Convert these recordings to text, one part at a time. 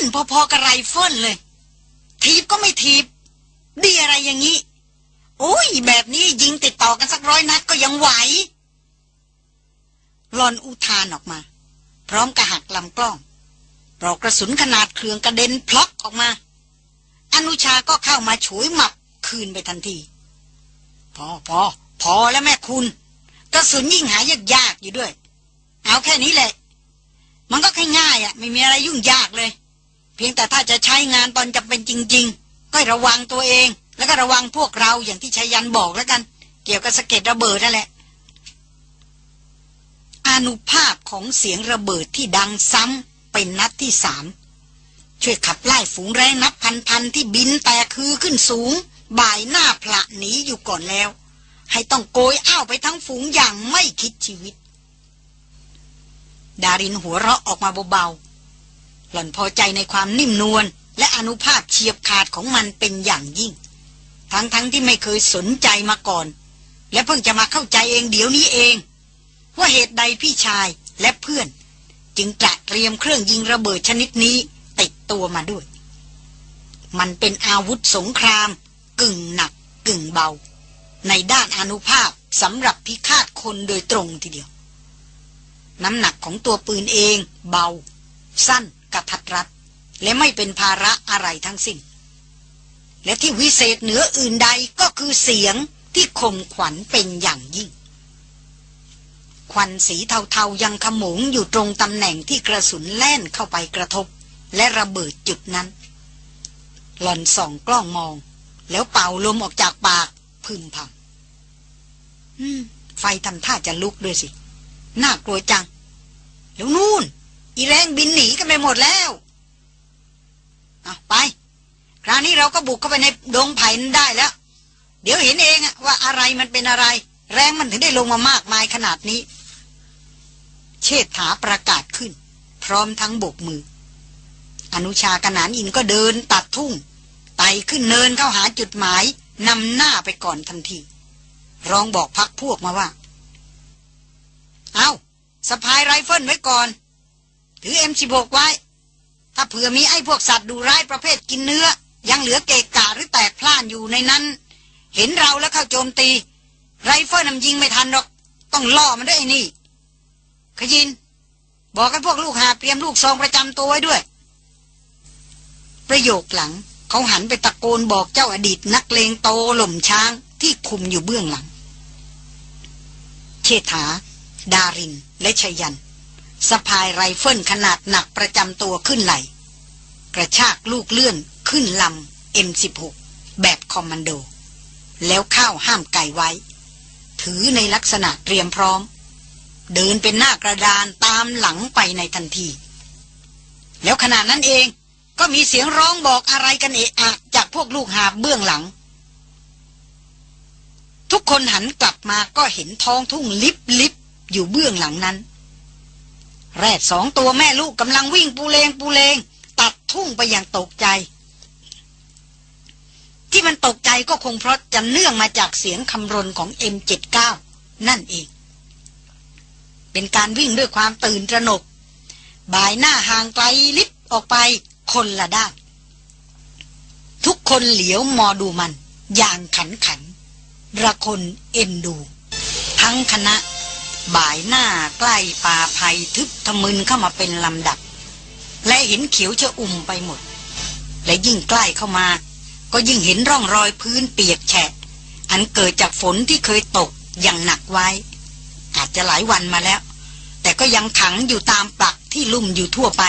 ่นพอๆกับไรเฟิลเลย ถีบก็ไม่ถีบ ดีอะไรอย่างนี้ โอ้ย แบบนี้ยิงติดต่อกันสักร้อยนัดก็ยังไหวหล่อนอุทานออกมา พร้อมกับหักลำกล้องปลอกกระสุนขนาดเครื่องกระเด็นพล็อกออกมา อนุชาก็เข้ามาฉวยหมับคืนไปทันที พอพอพอแล้วแม่คุณ กระสุนยิ่งหายากยากอยู่ด้วย เอาแค่นี้แหละ มันก็แค่ง่ายอะ ไม่มีอะไรยุ่งยากเลย พียงแต่ถ้าจะใช้งานตอนจะเป็นจริง ๆ ก็ระวังตัวเอง แล้วก็ระวังพวกเราอย่างที่ชายันบอกแล้วกัน เกี่ยวกับสะเก็ดระเบิดนั่นแหละอนุภาพของเสียงระเบิดที่ดังซ้ำเป็นนัดที่สามช่วยขับไล่ฝูงแรงนับพันๆที่บินแต่คือขึ้นสูง บ่ายหน้าพละหนีอยู่ก่อนแล้ว ให้ต้องโกยอ้าวไปทั้งฝูงอย่างไม่คิดชีวิต ดารินหัวเราะออกมาเบาๆ หล่อนพอใจในความนิ่มนวลและอนุภาพเฉียบขาดของมันเป็นอย่างยิ่ง ทั้งๆทที่ไม่เคยสนใจมาก่อน และเพิ่งจะมาเข้าใจเองเดี๋ยวนี้เอง ว่าเหตุใดพี่ชายและเพื่อน จึงกระเตรียมเครื่องยิงระเบิดชนิดนี้ ติดตัวมาด้วย มันเป็นอาวุธสงคราม กึ่งหนัก กึ่งเบา ในด้านอนุภาพสำหรับพิฆาตคนโดยตรงทีเดียว น้ำหนักของตัวปืนเอง เบา สั้น กระทัดรัดและไม่เป็นภาระอะไรทั้งสิ้น และที่วิเศษเหนืออื่นใดก็คือเสียงที่ข่มขวัญเป็นอย่างยิ่ง ควันสีเทาๆยังขมงอยู่ตรงตำแหน่งที่กระสุนแล่นเข้าไปกระทบ และระเบิดจุดนั้น หล่อนส่องกล้องมอง แล้วเป่าลมออกจากปากพึมพำไฟทำท่าจะลุกด้วยสิ น่ากลัวจัง แล้วนู่น อีแรงบินหนีกันไปหมดแล้วเอาไป คราวนี้เราก็บุกเข้าไปในดงไผ่นั้นได้แล้ว เดี๋ยวเห็นเองว่าอะไรมันเป็นอะไร แรงมันถึงได้ลงมามากมายขนาดนี้ เชษฐาประกาศขึ้น พร้อมทั้งโบกมือ อนุชากับหนานอินก็เดินตัดทุ่งไต่ขึ้นเนินเข้าหาจุดหมายนำหน้าไปก่อนทันทีร้องบอกพรรคพวกมาว่า เอาสะพายไรเฟิลไว้ก่อน ถือ M สิบหกไว้ ถ้าเผื่อมีไอ้พวกสัตว์ดุร้ายประเภทกินเนื้อ ยังเหลือเกะกะหรือแตกพล่านอยู่ในนั้น เห็นเราแล้วเข้าโจมตี ไรเฟิลน่ะยิงไม่ทันหรอก ต้องล่อมันด้วยไอ้นี่ ขยิน บอกให้พวกลูกหาเตรียมลูกซองประจำตัวไว้ด้วย ประโยคหลังเขาหันไปตะโกนบอกเจ้าอดีตนักเลงโตหล่มช้างที่คุมอยู่เบื้องหลัง เชษฐา ดาริน และไชยยันต์ สะพายไรเฟิลขนาดหนักประจำตัวขึ้นไหล่ กระชากลูกเลื่อนขึ้นลำ M16 แบบคอมมานโด แล้วเข้าห้ามไก่ไว้ ถือในลักษณะเตรียมพร้อม เดินเป็นหน้ากระดานตามหลังไปในทันที แล้วขณะนั้นเองก็มีเสียงร้องบอกอะไรกันเอะอะจากพวกลูกหาบเบื้องหลัง ทุกคนหันกลับมาก็เห็นท้องทุ่งลิบลิบอยู่เบื้องหลังนั้น แรดสองตัวแม่ลูกกำลังวิ่งปูเลงปูเลง ตัดทุ่งไปอย่างตกใจ ที่มันตกใจก็คงเพราะจะเนื่องมาจากเสียงคำรนของ M79 นั่นเอง เป็นการวิ่งด้วยความตื่นตระหนก บ่ายหน้าห่างไกลลิบออกไปคนละด้านทุกคนเหลียวมอดูมัน อย่างขันขันระคนเอ็นดู ทั้งคณะ บ่ายหน้าใกล้ป่าไผ่ทึบทะมึนเข้ามาเป็นลำดับ และเห็นเขียวจะอุ่มไปหมด และยิ่งใกล้เข้ามา ก็ยิ่งเห็นร่องรอยพื้นเปียกแฉะ อันเกิดจากฝนที่เคยตกอย่างหนักไว้ อาจจะหลายวันมาแล้ว แต่ก็ยังขังอยู่ตามปักที่ลุ่มอยู่ทั่วไป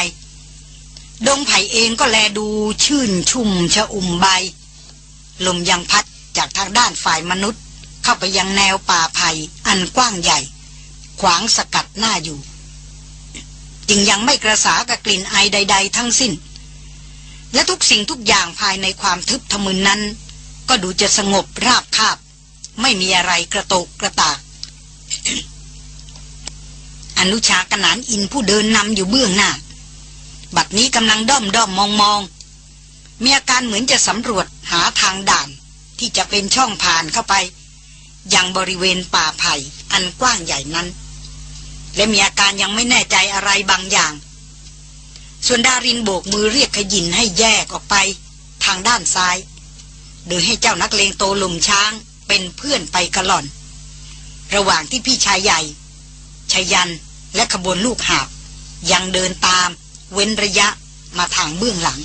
ดงไผ่เองก็แลดูชื่นชุ่มชะอุ่มใบ ลมยังพัดจากทางด้านฝ่ายมนุษย์ เข้าไปยังแนวป่าไผ่อันกว้างใหญ่ ขวางสกัดหน้าอยู่ จึงยังไม่กระสากับกลิ่นไอใด ๆ ทั้งสิ้น และทุกสิ่งทุกอย่างภายในความทึบทะมึนนั้น ก็ดูจะสงบราบคาบ ไม่มีอะไรกระโตกกระตาก อนุชากนานอินผู้เดินนำอยู่เบื้องหน้า บัดนี้กำลังด้อมด้อมมองมองมีอาการเหมือนจะสำรวจหาทางด่านที่จะเป็นช่องผ่านเข้าไป ยังบริเวณป่าไผ่อันกว้างใหญ่นั้น และมีอาการยังไม่แน่ใจอะไรบางอย่าง ส่วนดารินโบกมือเรียกขยินให้แยกออกไปทางด้านซ้าย โดยให้เจ้านักเลงโตลุมช้างเป็นเพื่อนไปกระหล่อน ระหว่างที่พี่ชายใหญ่ชายันและขบวนลูกหาบ ยังเดินตาม เว้นระยะมาทางเบื้องหลัง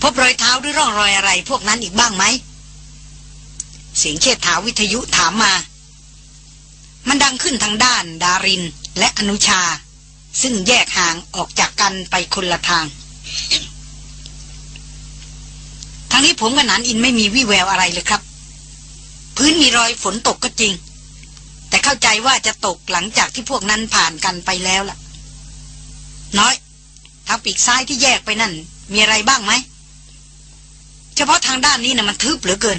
พบรอยเท้าหรือร่องรอยอะไรพวกนั้นอีกบ้างไหมเสียงเชษฐาวิทยุถามมา มันดังขึ้นทางด้านดารินและอนุชา ซึ่งแยกห่างออกจากกันไปคนละทาง ทางนี้ผมกับนันอินไม่มีวี่แววอะไรเลยครับ พื้นมีรอยฝนตกก็จริง แต่เข้าใจว่าจะตกหลังจากที่พวกนั้นผ่านกันไปแล้วล่ะ น้อย ทางปีกซ้ายที่แยกไปนั่น มีอะไรบ้างไหม เฉพาะทางด้านนี้นะ่ะมันทึบเหลือเกิน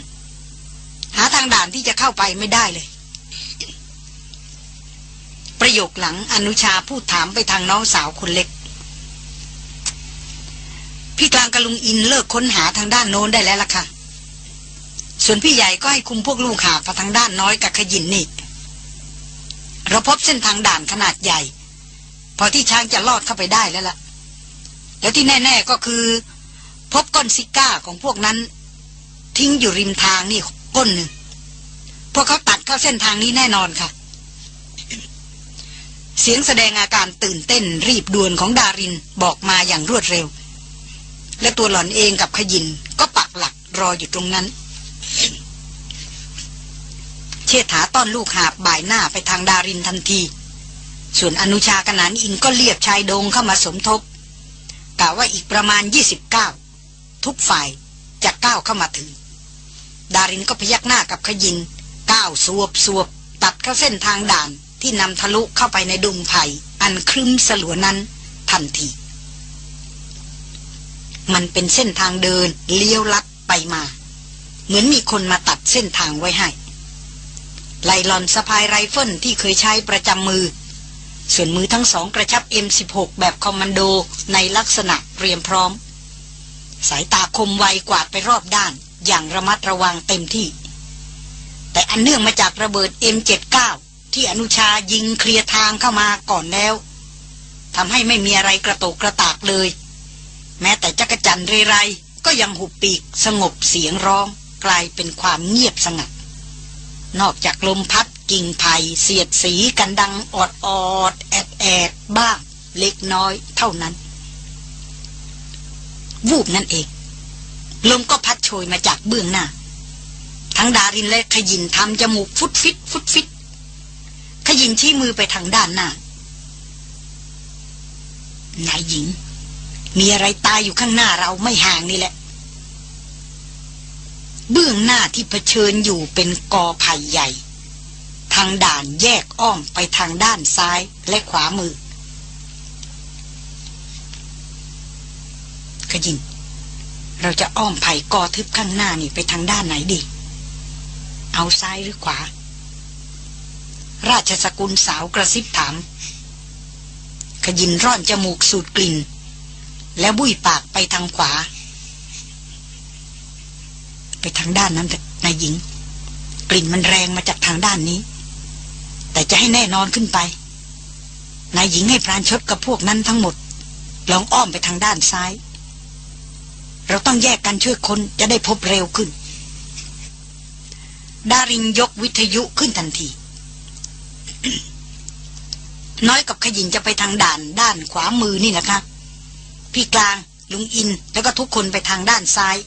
หาทางด่านที่จะเข้าไปไม่ได้เลย ประโยคหลังอนุชาพูดถามไปทางน้องสาวคนเล็ก พี่กลางกับลุงอินเลิกค้นหาทางด้านโน้นได้แล้วล่ะค่ะ ส่วนพี่ใหญ่ก็ให้คุมพวกลูกหาไปทางด้านน้อยกับขยินนี่เราพบเส้นทางด่านขนาดใหญ่ พอที่ช้างจะลอดเข้าไปได้แล้วล่ะ แล้วที่แน่ ๆก็คือ พบก้อนซิก้าของพวกนั้น ทิ้งอยู่ริมทางนี่ก้นหนึ่งพวกเขาตัดเข้าเส้นทางนี้แน่นอนค่ะ เสียงแสดงอาการตื่นเต้นรีบด่วนของดารินบอกมาอย่างรวดเร็ว และตัวหล่อนเองกับขยินก็ปักหลักรออยู่ตรงนั้น เชษฐาต้อนลูกหาบบ่ายหน้าไปทางดารินทันที ส่วนอนุชากนานอินก็เรียบชายโดงเข้ามาสมทบกล่าวว่าอีกประมาณ 29 ทุกฝ่ายจะก้าวเข้ามาถึง ดารินก็พยักหน้ากับขยินก้าวสวบสวบตัดเข้าเส้นทางด่าน ที่นำทะลุเข้าไปในดงไผ่อันครึ้มสลัวนั้นทันที มันเป็นเส้นทางเดินเลี้ยวลัดไปมา เหมือนมีคนมาตัดเส้นทางไว้ให้ หล่อนสะพายไรเฟิลที่เคยใช้ประจำมือ ส่วนมือทั้งสองกระชับ M16 แบบคอมมานโดในลักษณะเตรียมพร้อม สายตาคมไวกวาดไปรอบด้านอย่างระมัดระวังเต็มที่ แต่อันเนื่องมาจากระเบิด M79 ที่อนุชายิงเคลียร์ทางเข้ามาก่อนแล้วทำให้ไม่มีอะไรกระโตกกระตากเลย แม้แต่จักจันเรไรก็ยังหุบปีกสงบเสียงร้องกลายเป็นความเงียบสงัด นอกจากลมพัดกิ่งไผ่เสียดสีกันดังออดออดแอดแอดบ้างเล็กน้อยเท่านั้น วูบนั่นเอง ลมก็พัดโชยมาจากเบื้องหน้า ทั้งดารินและขยินทำจมูกฟุดฟิตฟุดฟิต ขยินชี้มือไปทางด้านหน้านายหญิง มีอะไรตายอยู่ข้างหน้าเราไม่ห่างนี่แหละ เบื้องหน้าที่เผชิญอยู่เป็นกอไผ่ใหญ่ ทางด่านแยกอ้อมไปทางด้านซ้ายและขวามือ ขยินเราจะอ้อมไผ่กอทึบข้างหน้านี่ไปทางด้านไหนดี เอาซ้ายหรือขวา ราชสกุลสาวกระซิบถาม ขยินร่อนจมูกสูดกลิ่น แล้วบุยปากไปทางขวา ไปทางด้านนั้นนายหญิง กลิ่นมันแรงมาจากทางด้านนี้ แต่จะให้แน่นอนขึ้นไป นายหญิงให้พรานชดกับพวกนั้นทั้งหมด ลองอ้อมไปทางด้านซ้าย เราต้องแยกกันช่วยคนจะได้พบเร็วขึ้นดารินยกวิทยุขึ้นทันที น้อยกับขยินจะไปทางด่านด้านขวามือนี่นะคะพี่กลางลุงอินแล้วก็ทุกคนไปทางด้านซ้าย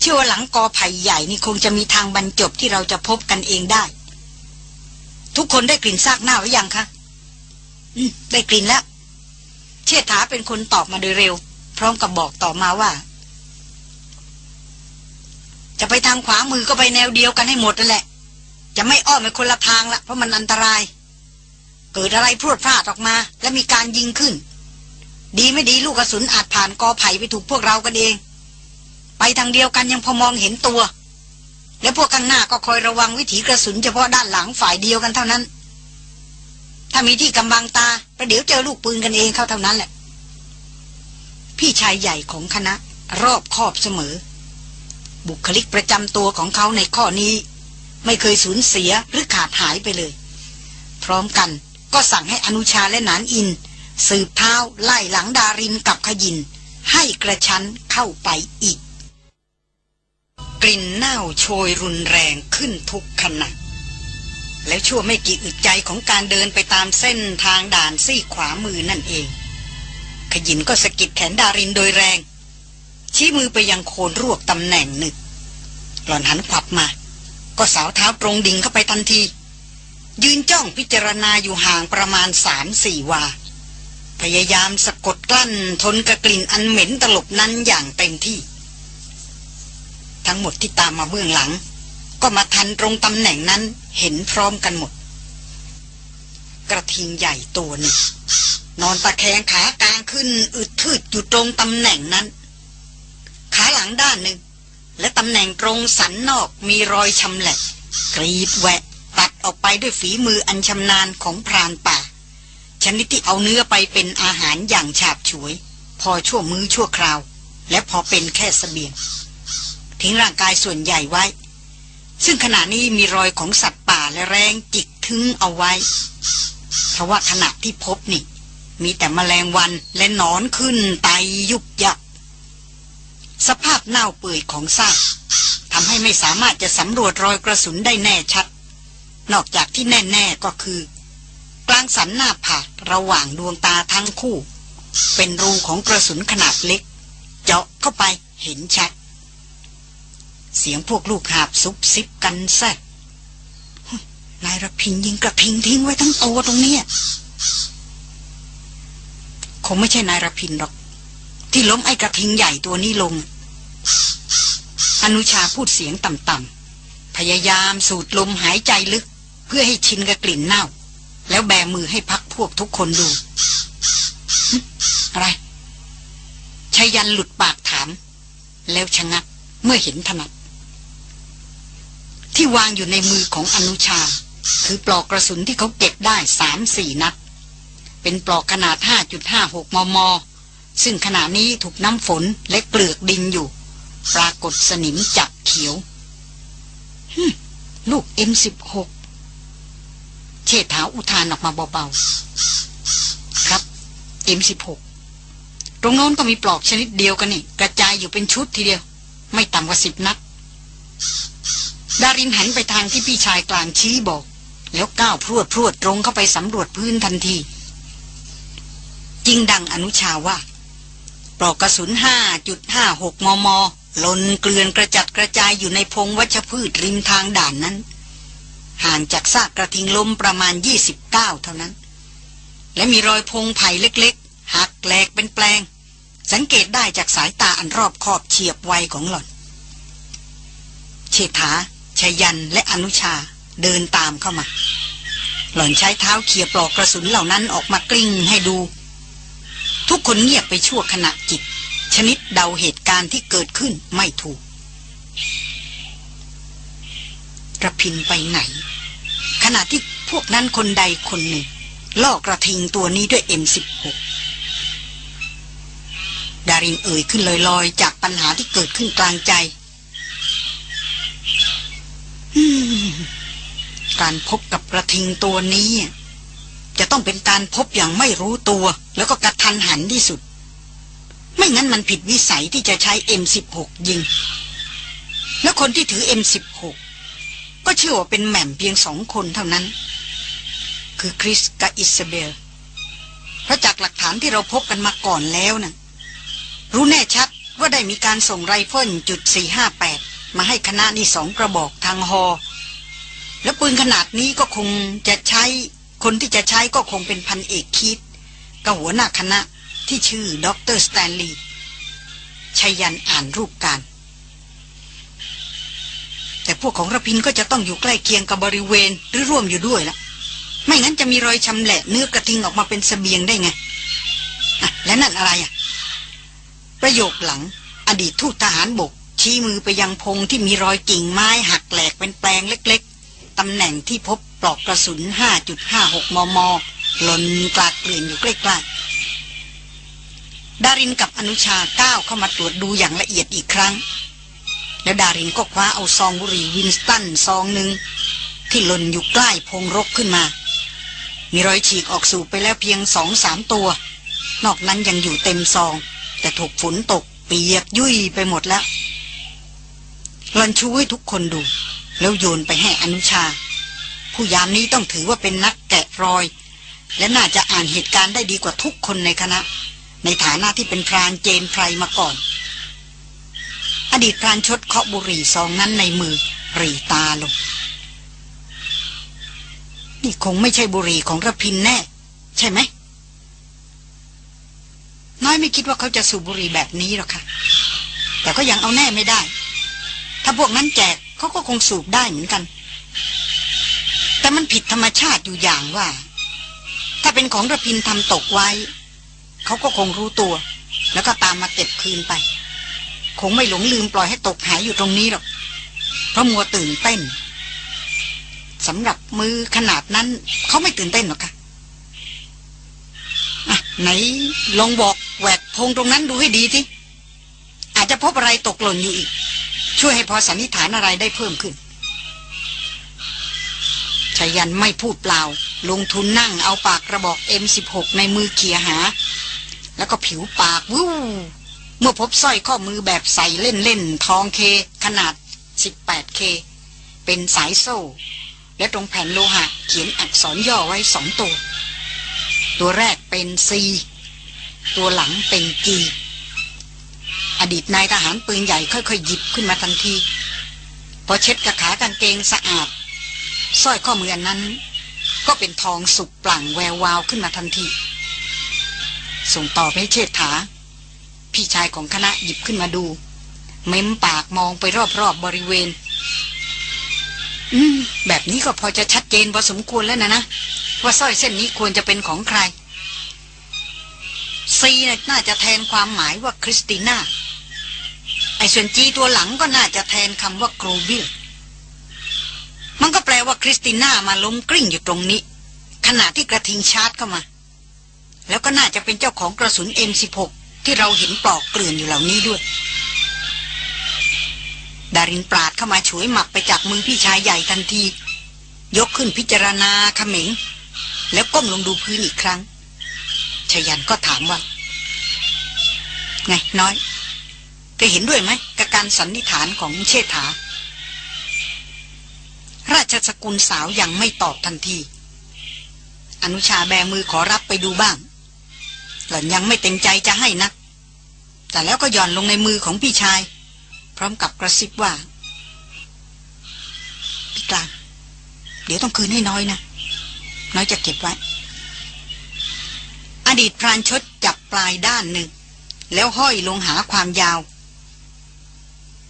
เชื่อว่าหลังกอไผ่ใหญ่นี่คงจะมีทางบรรจบที่เราจะพบกันเองได้ ทุกคนได้กลิ่นซากเน่าหรือยังคะอืมได้กลิ่นแล้ว เชษฐาเป็นคนตอบมาโดยเร็ว พร้อมกับบอกต่อมาว่า จะไปทางขวามือก็ไปแนวเดียวกันให้หมดนั่นแหละ จะไม่อ้อมไปคนละทางละเพราะมันอันตราย เกิดอะไรพรวดพลาดออกมา และมีการยิงขึ้น ดีไม่ดีลูกกระสุนอาจผ่านกอไผ่ไปถูกพวกเรากันเอง ไปทางเดียวกันยังพอมองเห็นตัว แล้วพวกข้างหน้าก็คอยระวังวิถีกระสุนเฉพาะด้านหลังฝ่ายเดียวกันเท่านั้น ถ้ามีที่กำบังตาประเดี๋ยวเจอลูกปืนกันเองเข้าเท่านั้นแหละ พี่ชายใหญ่ของคณะ รอบคอบเสมอ บุคลิกประจำตัวของเขาในข้อนี้ ไม่เคยสูญเสียหรือขาดหายไปเลย พร้อมกันก็สั่งให้อนุชาและนานอิน สืบเท้าไล่หลังดารินกับขยิน ให้กระชั้นเข้าไปอีก กลิ่นเน่าโชยรุนแรงขึ้นทุกขณะแล้วชั่วไม่กี่อึดใจของการเดินไปตามเส้นทางด่านซี่ขวามือนั่นเอง ขยินก็สะกิดแขนดารินโดยแรง ชี้มือไปยังโคนรวกตำแหน่งหนึ่งหล่อนหันขวับมา ก็สาวเท้าตรงดิ่งเข้าไปทันที ยืนจ้องพิจารณาอยู่ห่างประมาณสามสี่วา พยายามสะกดกลั้นทนกระกลิ่นอันเหม็นตลบนั้นอย่างเต็มที่ ทั้งหมดที่ตามมาเบื้องหลัง ก็มาทันตรงตำแหน่งนั้นเห็นพร้อมกันหมด กระทิงใหญ่ตัวหนึ่งนอนตะแคงขากลางขึ้นอึดทืดอยู่ตรงตำแหน่งนั้น ขาหลังด้านหนึ่ง และตำแหน่งตรงสันนอกมีรอยชำแหละ กรีดแหวะตัดออกไปด้วยฝีมืออันชำนาญของพรานป่า ชนิดที่เอาเนื้อไปเป็นอาหารอย่างฉาบฉวย พอชั่วมือชั่วคราว และพอเป็นแค่สเสบียง ทิ้งร่างกายส่วนใหญ่ไว้ ซึ่งขณะนี้มีรอยของสัตว์ป่าและแรงจิกทึงเอาไว้ เพราะว่าขณะที่พบนี่ มีแต่มแมลงวันและนอนขึ้นไตยุบยับ สภาพเน่าเปื่อยของซากทำให้ไม่สามารถจะสำรวจรอยกระสุนได้แน่ชัด นอกจากที่แน่ ๆก็คือ กลางสันหน้าผากระหว่างดวงตาทั้งคู่ เป็นรูของกระสุนขนาดเล็ก เจาะเข้าไปเห็นชัด เสียงพวกลูกหาบซุบซิบกันแซ่นายรพินยิงกระทิงทิ้งไว้ทั้งตัวตรงนี้คงไม่ใช่นายรพินหรอก ที่ล้มไอ้กระทิงใหญ่ตัวนี้ลง อนุชาพูดเสียงต่ำๆพยายามสูดลมหายใจลึก เพื่อให้ชินกับกลิ่นเน่า แล้วแบมือให้พักพวกทุกคนดู อะไรชายันหลุดปากถาม แล้วชะงักเมื่อเห็นถนัด ที่วางอยู่ในมือของอนุชา คือปลอกกระสุนที่เขาเก็บได้สามสี่นัด เป็นปลอกขนาด 5.56 มม ซึ่งขณะนี้ถูกน้ำฝนและเปลือกดินอยู่ ปรากฏสนิมจับเขียวลูก M16 เชษฐาอุทานออกมาเบาๆ ครับ M16 ตรงโน้นก็มีปลอกชนิดเดียวกันนี่ กระจายอยู่เป็นชุดทีเดียว ไม่ต่ำกว่าสิบนัด ดารินหันไปทางที่พี่ชายกลางชี้บอก แล้วก้าวพรวดพรวดตรงเข้าไปสำรวจพื้นทันที จริงดังอนุชาว่า ปลอกกระสุน 5.56 มมหล่นเกลื่อนกระจัดกระจายอยู่ในพงวัชพืชริมทางด่านนั้น ห่างจากซากกระทิงลมประมาณ 29 เท่านั้น และมีรอยพงไผ่เล็กๆ หักแหลกเป็นแปลง สังเกตได้จากสายตาอันรอบขอบเฉียบไวของหล่อน เชษฐาชยันและอนุชาเดินตามเข้ามา หล่อนใช้เท้าเขี่ยปลอกกระสุนเหล่านั้นออกมากลิ้งให้ดู ทุกคนเงียบไปชั่วขณะจิต ชนิดเดาเหตุการณ์ที่เกิดขึ้นไม่ถูกกระพินไปไหน ขณะที่พวกนั้นคนใดคนหนึ่งล่อกระทิงตัวนี้ด้วย M16 ดารินเอ่ยขึ้นลอยๆ จากปัญหาที่เกิดขึ้นกลางใจการพบกับกระทิงตัวนี้ จะต้องเป็นการพบอย่างไม่รู้ตัว แล้วก็กระทันหันที่สุด ไม่งั้นมันผิดวิสัยที่จะใช้ M16 ยิง แล้วคนที่ถือ M16 ก็เชื่อว่าเป็นแหม่มเพียงสองคนเท่านั้น คือคริสกับอิสเบลเพราะจากหลักฐานที่เราพบกันมาก่อนแล้วนะ่ะรู้แน่ชัดว่าได้มีการส่งไรเฟิลจุด458 มาให้คณะนี้สองกระบอกทาง ฮ. และปืนขนาดนี้ก็คงจะใช้ คนที่จะใช้ก็คงเป็นพันเอกคิดกับหัวหน้าคณะที่ชื่อด็อกเตอร์สแตนลีย์ไชยยันต์อ่านรูปการ แต่พวกของรพินทร์ก็จะต้องอยู่ใกล้เคียงกับบริเวณหรือร่วมอยู่ด้วยละไม่งั้นจะมีรอยชำแหละเนื้อกระทิงออกมาเป็นเสบียงได้ไงล่ะและนั่นอะไรอะ ประโยคหลัง อดีตทูตทหารบก ชี้มือไปยังพงที่มีรอยกิ่งไม้หักแหลกเป็นแปลงเล็ก ๆตำแหน่งที่พบ ปลอกกระสุน 5.56 มม หล่นกลาดเกลื่อนอยู่ใกล้ๆ ดารินกับอนุชาก้าวเข้ามาตรวจดูอย่างละเอียดอีกครั้ง แล้วดารินก็คว้าเอาซองบุหรี่วินสตันซองหนึ่งที่หล่นอยู่ใกล้พงรกขึ้นมา มีรอยฉีกออกสู่ไปแล้วเพียงสองสามตัว นอกนั้นยังอยู่เต็มซอง แต่ถูกฝนตกเปียกยุ่ยไปหมดแล้วลันชูให้ทุกคนดู แล้วโยนไปให้อนุชา ผู้ยามนี้ต้องถือว่าเป็นนักแกะรอย และน่าจะอ่านเหตุการณ์ได้ดีกว่าทุกคนในคณะ ในฐานะที่เป็นพรานเจนไพรมาก่อน อดีตพรานชดเคาะบุหรี่ซองนั้นในมือรีตาลง นี่คงไม่ใช่บุหรี่ของระพินแน่ ใช่ไหมน้อยไม่คิดว่าเขาจะสูบบุหรี่แบบนี้หรอกค่ะ แต่ก็ยังเอาแน่ไม่ได้ ถ้าพวกนั้นแจกเขาก็คงสูบได้เหมือนกัน แต่มันผิดธรรมชาติอยู่อย่างว่า ถ้าเป็นของระพินทำตกไว้ เขาก็คงรู้ตัว แล้วก็ตามมาเก็บคืนไป คงไม่หลงลืมปล่อยให้ตกหายอยู่ตรงนี้หรอก เพราะมัวตื่นเต้นสำหรับมือขนาดนั้น เขาไม่ตื่นเต้นหรอกค่ะอะไหนลองบอกแหวกพงตรงนั้นดูให้ดีสิอาจจะพบอะไรตกหล่นอยู่อีก ช่วยให้พอสันนิษฐานอะไรได้เพิ่มขึ้น ชายันไม่พูดเปล่า ลงทุนนั่งเอาปากกระบอก M16 ในมือเขี่ยหา แล้วก็ผิวปากวู้เมื่อพบสร้อยข้อมือแบบใส่เล่นๆทองเค ขนาด 18K เป็นสายโซ่ และตรงแผ่นโลหะเขียนอักษรย่อไว้สองตัว ตัวแรกเป็น C ตัวหลังเป็น G อดีตนายทหารปืนใหญ่ค่อยๆหยิบขึ้นมาทันที พอเช็ดกระขากางเกงสะอาด สร้อยข้อมืออันนั้น ก็เป็นทองสุกปลั่งแวววาวขึ้นมาทันที ส่งต่อไปให้เชษฐา พี่ชายของคณะหยิบขึ้นมาดู เม้มปากมองไปรอบๆบบริเวณ อืม แบบนี้ก็พอจะชัดเจนพอสมควรแล้วนะนะ ว่าสร้อยเส้นนี้ควรจะเป็นของใครซีน่าจะแทนความหมายว่าคริสติน่า ไอส่วนจีตัวหลังก็น่าจะแทนคำว่าโกรบิล มันก็แปลว่าคริสติน่ามาล้มกลิ้งอยู่ตรงนี้ ขณะที่กระทิงชาร์จเข้ามา แล้วก็น่าจะเป็นเจ้าของกระสุน M16 ที่เราเห็นปลอกเกลื่อนอยู่เหล่านี้ด้วย ดารินปราดเข้ามาฉวยหมักไปจากมือพี่ชายใหญ่ทันที ยกขึ้นพิจารณาเขม็งแล้วก้มลงดูพื้นอีกครั้งชยันก็ถามว่า ไงน้อยเธอเห็นด้วยไหมกับการสันนิษฐานของเชษฐา ชสกุลสาวยังไม่ตอบทันที อนุชาแบมือขอรับไปดูบ้าง หล่อนยังไม่เต็มใจจะให้นะแต่แล้วก็หย่อนลงในมือของพี่ชาย พร้อมกับกระซิบว่าพี่กลางเดี๋ยวต้องคืนให้น้อยนะ น้อยจะเก็บไว้ อดีตพรานชดจับปลายด้านหนึ่ง แล้วห้อยลงหาความยาว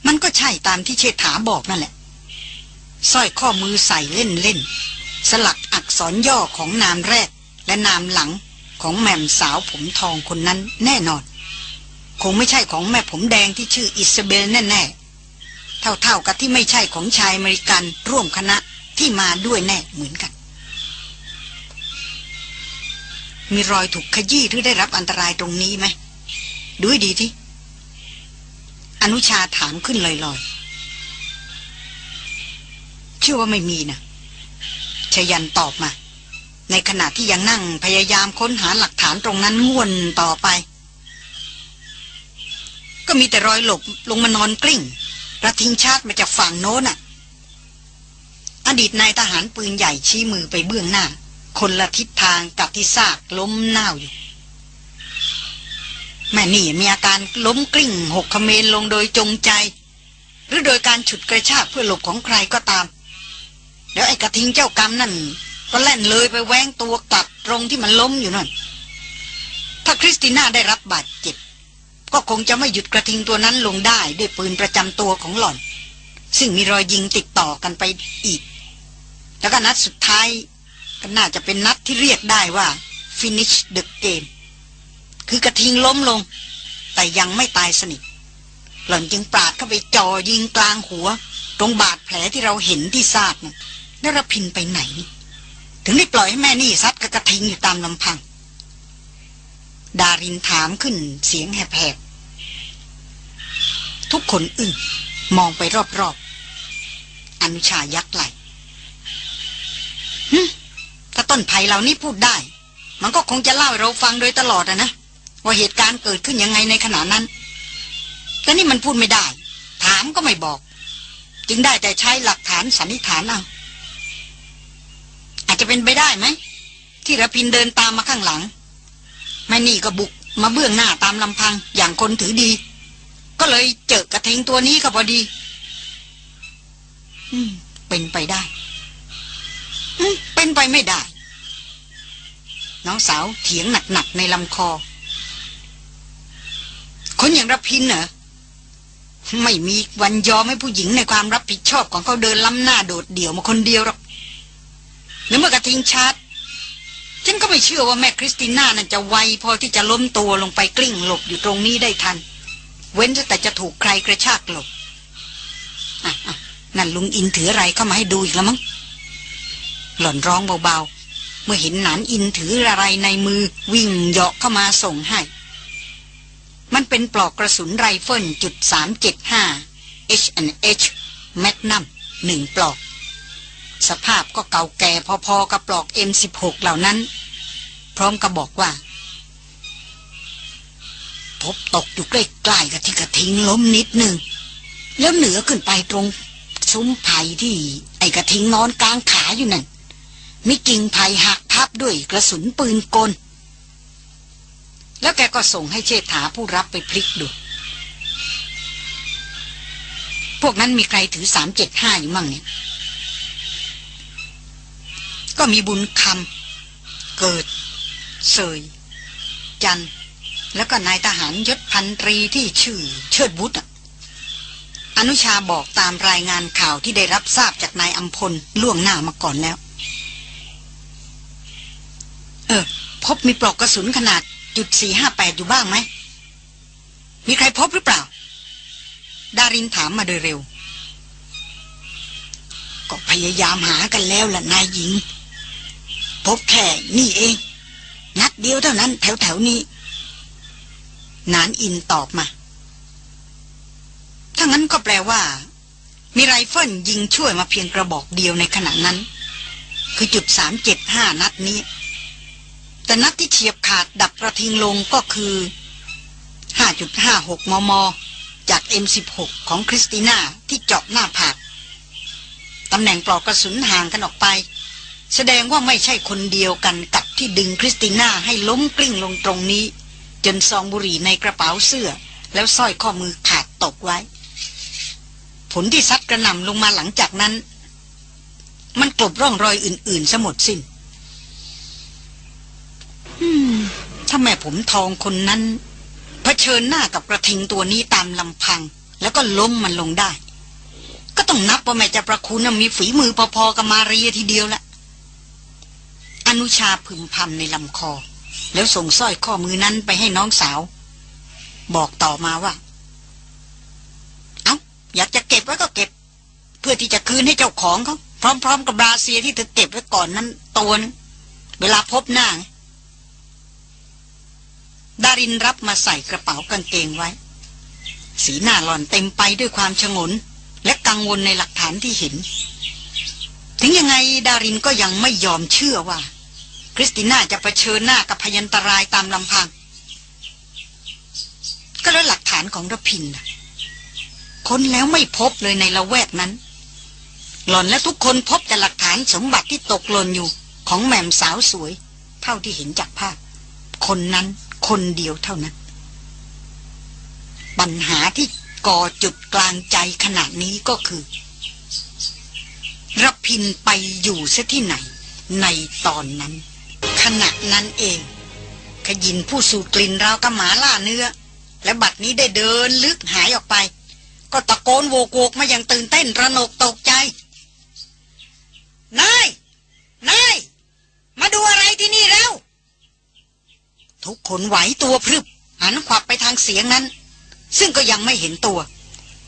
มันก็ใช่ตามที่เชษฐาบอกนั่นแหละ สร้อยข้อมือใส่เล่นเล่น สลักอักษรย่อของนามแรกและนามหลังของแม่มสาวผมทองคนนั้นแน่นอน คงไม่ใช่ของแม่ผมแดงที่ชื่ออิสเบลแน่ๆ เท่าๆกับที่ไม่ใช่ของชายอเมริกันร่วมคณะที่มาด้วยแน่เหมือนกัน มีรอยถูกขยี้หรือได้รับอันตรายตรงนี้ไหมดูดีที่อนุชาถามขึ้นลอยๆ เชื่อว่าไม่มีนะชยันตอบมา ในขณะที่ยังนั่งพยายามค้นหาหลักฐานตรงนั้นง่วนต่อไป ก็มีแต่รอยหลบลงมานอนกลิ้งระทิ้งชาติมาจากฝั่งโน้นอะ อดีตนายทหารปืนใหญ่ชี้มือไปเบื้องหน้า คนละทิศทางกับที่ซากล้มหน้าอยู่ แม่นี่มีอาการล้มกลิ้งหกขเมนลงโดยจงใจ หรือโดยการฉุดกระชากเพื่อหลบของใครก็ตาม แล้วไอ้กระทิงเจ้ากรรมนั่น ก็แล่นเลยไปแว้งตัวตัดตรงที่มันล้มอยู่นั่น ถ้าคริสติน่าได้รับบาดเจ็บ ก็คงจะไม่หยุดกระทิงตัวนั้นลงได้ด้วยปืนประจำตัวของหล่อน ซึ่งมีรอยยิงติดต่อกันไปอีก แล้วก็นัดสุดท้ายก็น่าจะเป็นนัดที่เรียกได้ว่า finish the game คือกระทิงล้มลง แต่ยังไม่ตายสนิท หล่อนจึงปาดเข้าไปจ่อยิงกลางหัว ตรงบาดแผลที่เราเห็นที่ซากนั่นแล้วระพินไปไหน ถึงได้ปล่อยให้แม่นี่ซัดกับกระทิงอยู่ตามลำพัง ดารินถามขึ้นเสียงแหบๆ ทุกคนอึ้งมองไปรอบๆ อนุชายักไหลถ้าต้นไผ่เหล่านี้พูดได้ มันก็คงจะเล่าให้เราฟังโดยตลอดนะว่าเหตุการณ์เกิดขึ้นยังไงในขณะนั้น แต่นี่มันพูดไม่ได้ ถามก็ไม่บอก จึงได้แต่ใช้หลักฐานสันนิษฐานเอา จจะเป็นไปได้ไหม ที่ระพินเดินตามมาข้างหลังแม่นี่ก็บุกมาเบื้องหน้าตามลำพังอย่างคนถือดี ก็เลยเจอกระทิงตัวนี้ก็พอดี อืม เป็นไปได้ อืม เป็นไปไม่ได้ น้องสาวเถียงหนักๆในลำคอ คนอย่างระพินเหรอไม่มีวันยอมให้ผู้หญิงในความรับผิดชอบของเขาเดินล้ำหน้าโดดเดี่ยวมาคนเดียวหรอก หรือเมื่อกระทิงชาร์ฉันก็ไม่เชื่อว่าแม่คริสติน่านั่นจะไวพอที่จะล้มตัวลงไปกลิ้งหลบอยู่ตรงนี้ได้ทัน เว้นแต่จะถูกใครกระชากหลบนั่นลุงอินถืออะไรเข้ามาให้ดูอีกแล้วมั้งหล่อนร้องเบาๆ เมื่อเห็นหนานอินถืออะไรในมือวิ่งเหาะเข้ามาส่งให้ มันเป็นปลอกกระสุนไรเฟิลจุดสามเจ็ดห้า H&H แมกนัมหนึ่งปลอก สภาพก็เก่าแก่พอๆกับปลอก M16 เหล่านั้น พร้อมกับบอกว่า พบตกอยู่ใกล้ๆกับที่กระทิงล้มนิดหนึ่ง แล้วเหนือขึ้นไปตรงซุ้มไผ่ที่ ไอกระทิงนอนกลางขาอยู่นั่นมีกิ่งไผ่หักทับด้วยกระสุนปืนกล แล้วแกก็ส่งให้เชษฐาผู้รับไปพลิกดู พวกนั้นมีใครถือสามเจ็ดห้าอยู่มั่งเนี่ย ก็มีบุญคำเกิด เสย จัน แล้วก็นายทหารยศพันตรีที่ชื่อเชิดบุตรอนุชาบอกตามรายงานข่าวที่ได้รับทราบจากนายอัมพลล่วงหน้ามาก่อนแล้ว เออ พบมีปลอกกระสุนขนาดจุดสี่ห้าแปดอยู่บ้างไหม มีใครพบหรือเปล่า ดารินถามมาโดยเร็ว ก็พยายามหากันแล้วล่ะนายหญิง พบแค่นี่เอง นัดเดียวเท่านั้นแถวแถวนี้ นานอินตอบมา ถ้างั้นก็แปลว่า มีไรเฟิลยิงช่วยมาเพียงกระบอกเดียวในขณะนั้น คือจุดสามเจ็ดห้านัดนี้ แต่นัดที่เฉียบขาดดับกระทิงลงก็คือ5.56 มม จาก M16 ของคริสติน่าที่เจาะหน้าผากตำแหน่งปลอกกระสุนห่างกันออกไป แสดงว่าไม่ใช่คนเดียวกันกับที่ดึงคริสติน่าให้ล้มกลิ้งลงตรงนี้ จนซองบุหรี่ในกระเป๋าเสื้อ แล้วสร้อยข้อมือขาดตกไว้ ฝนที่ซัดกระหน่ำลงมาหลังจากนั้น มันกลบร่องรอยอื่นๆสมดสิน้นถ้าแม่ผมทองคนนั้นเผชิญหน้ากับกระทิงตัวนี้ตามลำพัง แล้วก็ล้มมันลงได้ ก็ต้องนับว่าแม่จะประคุณมีฝีมือพอๆกับมาเรียทีเดียวละ นุชาพึมพำในลำคอ แล้วส่งสร้อยข้อมือนั้นไปให้น้องสาว บอกต่อมาว่า เอา้าอยากจะเก็บไว้ก็เก็บ เพื่อที่จะคืนให้เจ้าของเขาพร้อม ๆ กับบราเซียที่เธอเก็บไว้ก่อนนั้นตัวนเวลาพบหน้าดารินรับมาใส่กระเป๋ากางเกงไว้ สีหน้าหล่อนเต็มไปด้วยความชงน และกังวลในหลักฐานที่เห็น ถึงยังไงดารินก็ยังไม่ยอมเชื่อว่า คริสติน่าจะะเผชิญหน้ากับพยันตรายตามลำพัง ก็แล้วหลักฐานของระพินค้นแล้วไม่พบเลยในละแวกนั้น หล่อนและทุกคนพบแต่หลักฐานสมบัติที่ตกหล่นอยู่ของแม่มสาวสวย เท่าที่เห็นจากภาพ คนนั้นคนเดียวเท่านั้น ปัญหาที่ก่อจุดกลางใจขนาดนี้ก็คือรพินไปอยู่เสียที่ไหนในตอนนั้น ขณะนั้นเอง ขยินผู้สูดกลิ่นราวกระหมาล่าเนื้อ และบัดนี้ได้เดินลึกหายออกไป ก็ตะโกนโวกโวกมาอย่างตื่นเต้นระหนกตกใจ นาย นาย มาดูอะไรที่นี่แล้ว ทุกคนไหวตัวพรึบ หันขวับไปทางเสียงนั้น ซึ่งก็ยังไม่เห็นตัว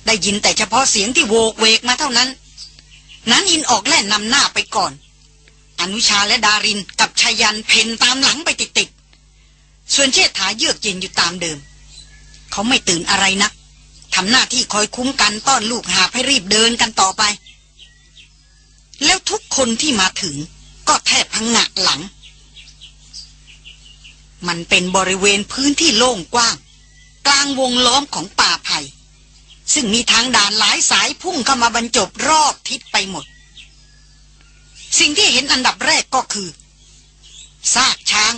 ได้ยินแต่เฉพาะเสียงที่โวกเวกมาเท่านั้น นั้นอินออกแล่นนำหน้าไปก่อน อนุชาและดารินกับชายันเพนตามหลังไปติดๆ ส่วนเชษฐาเยือกเย็นอยู่ตามเดิม เขาไม่ตื่นอะไรนักทำหน้าที่คอยคุ้มกันต้อนลูกหาให้รีบเดินกันต่อไป แล้วทุกคนที่มาถึงก็แทบพังงะหลัง มันเป็นบริเวณพื้นที่โล่งกว้าง กลางวงล้อมของป่าไผ่ซึ่งมีทางด่านหลายสายพุ่งเข้ามาบรรจบรอบทิศไปหมด สิ่งที่เห็นอันดับแรกก็คือซากช้าง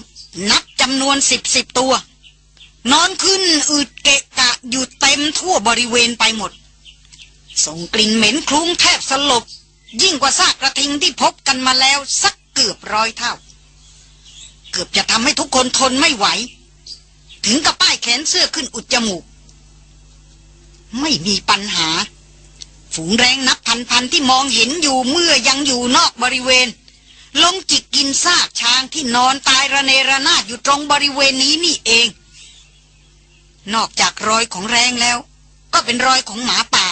นับจำนวนสิบสิบตัว นอนขึ้นอืดเกะกะอยู่เต็มทั่วบริเวณไปหมด ส่งกลิ่นเหม็นคลุ้งแทบสลบ ยิ่งกว่าซากกระทิงที่พบกันมาแล้วสักเกือบร้อยเท่า เกือบจะทำให้ทุกคนทนไม่ไหว ถึงกับป้ายแขนเสื้อขึ้นอุดจมูก ไม่มีปัญหา ฝูงแรงนับพันพันที่มองเห็นอยู่เมื่อยังอยู่นอกบริเวณ ลงจิกกินซากช้างที่นอนตายระเนระนาดอยู่ตรงบริเวณนี้นี่เอง นอกจากรอยของแรงแล้ว ก็เป็นรอยของหมาป่า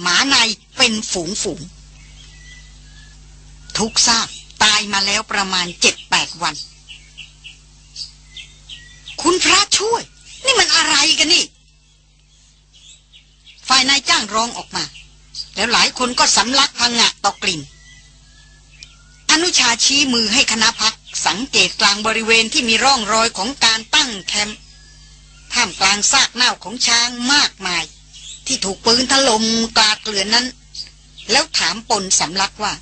หมาในเป็นฝูงฝูงทุกซากตายมาแล้วประมาณเจ็ดแปดวัน คุณพระช่วย นี่มันอะไรกันนี่ ฝ่ายนายจ้างร้องออกมา แล้วหลายคนก็สำลักพังงะต่อกลิ่น อนุชาชี้มือให้คณะพักสังเกตกลางบริเวณที่มีร่องรอยของการตั้งแคมป์ท่ามกลางซากเน่าของช้างมากมาย ที่ถูกปืนถล่มกลาดเกลื่อนนั้น แล้วถามปนสำลักว่า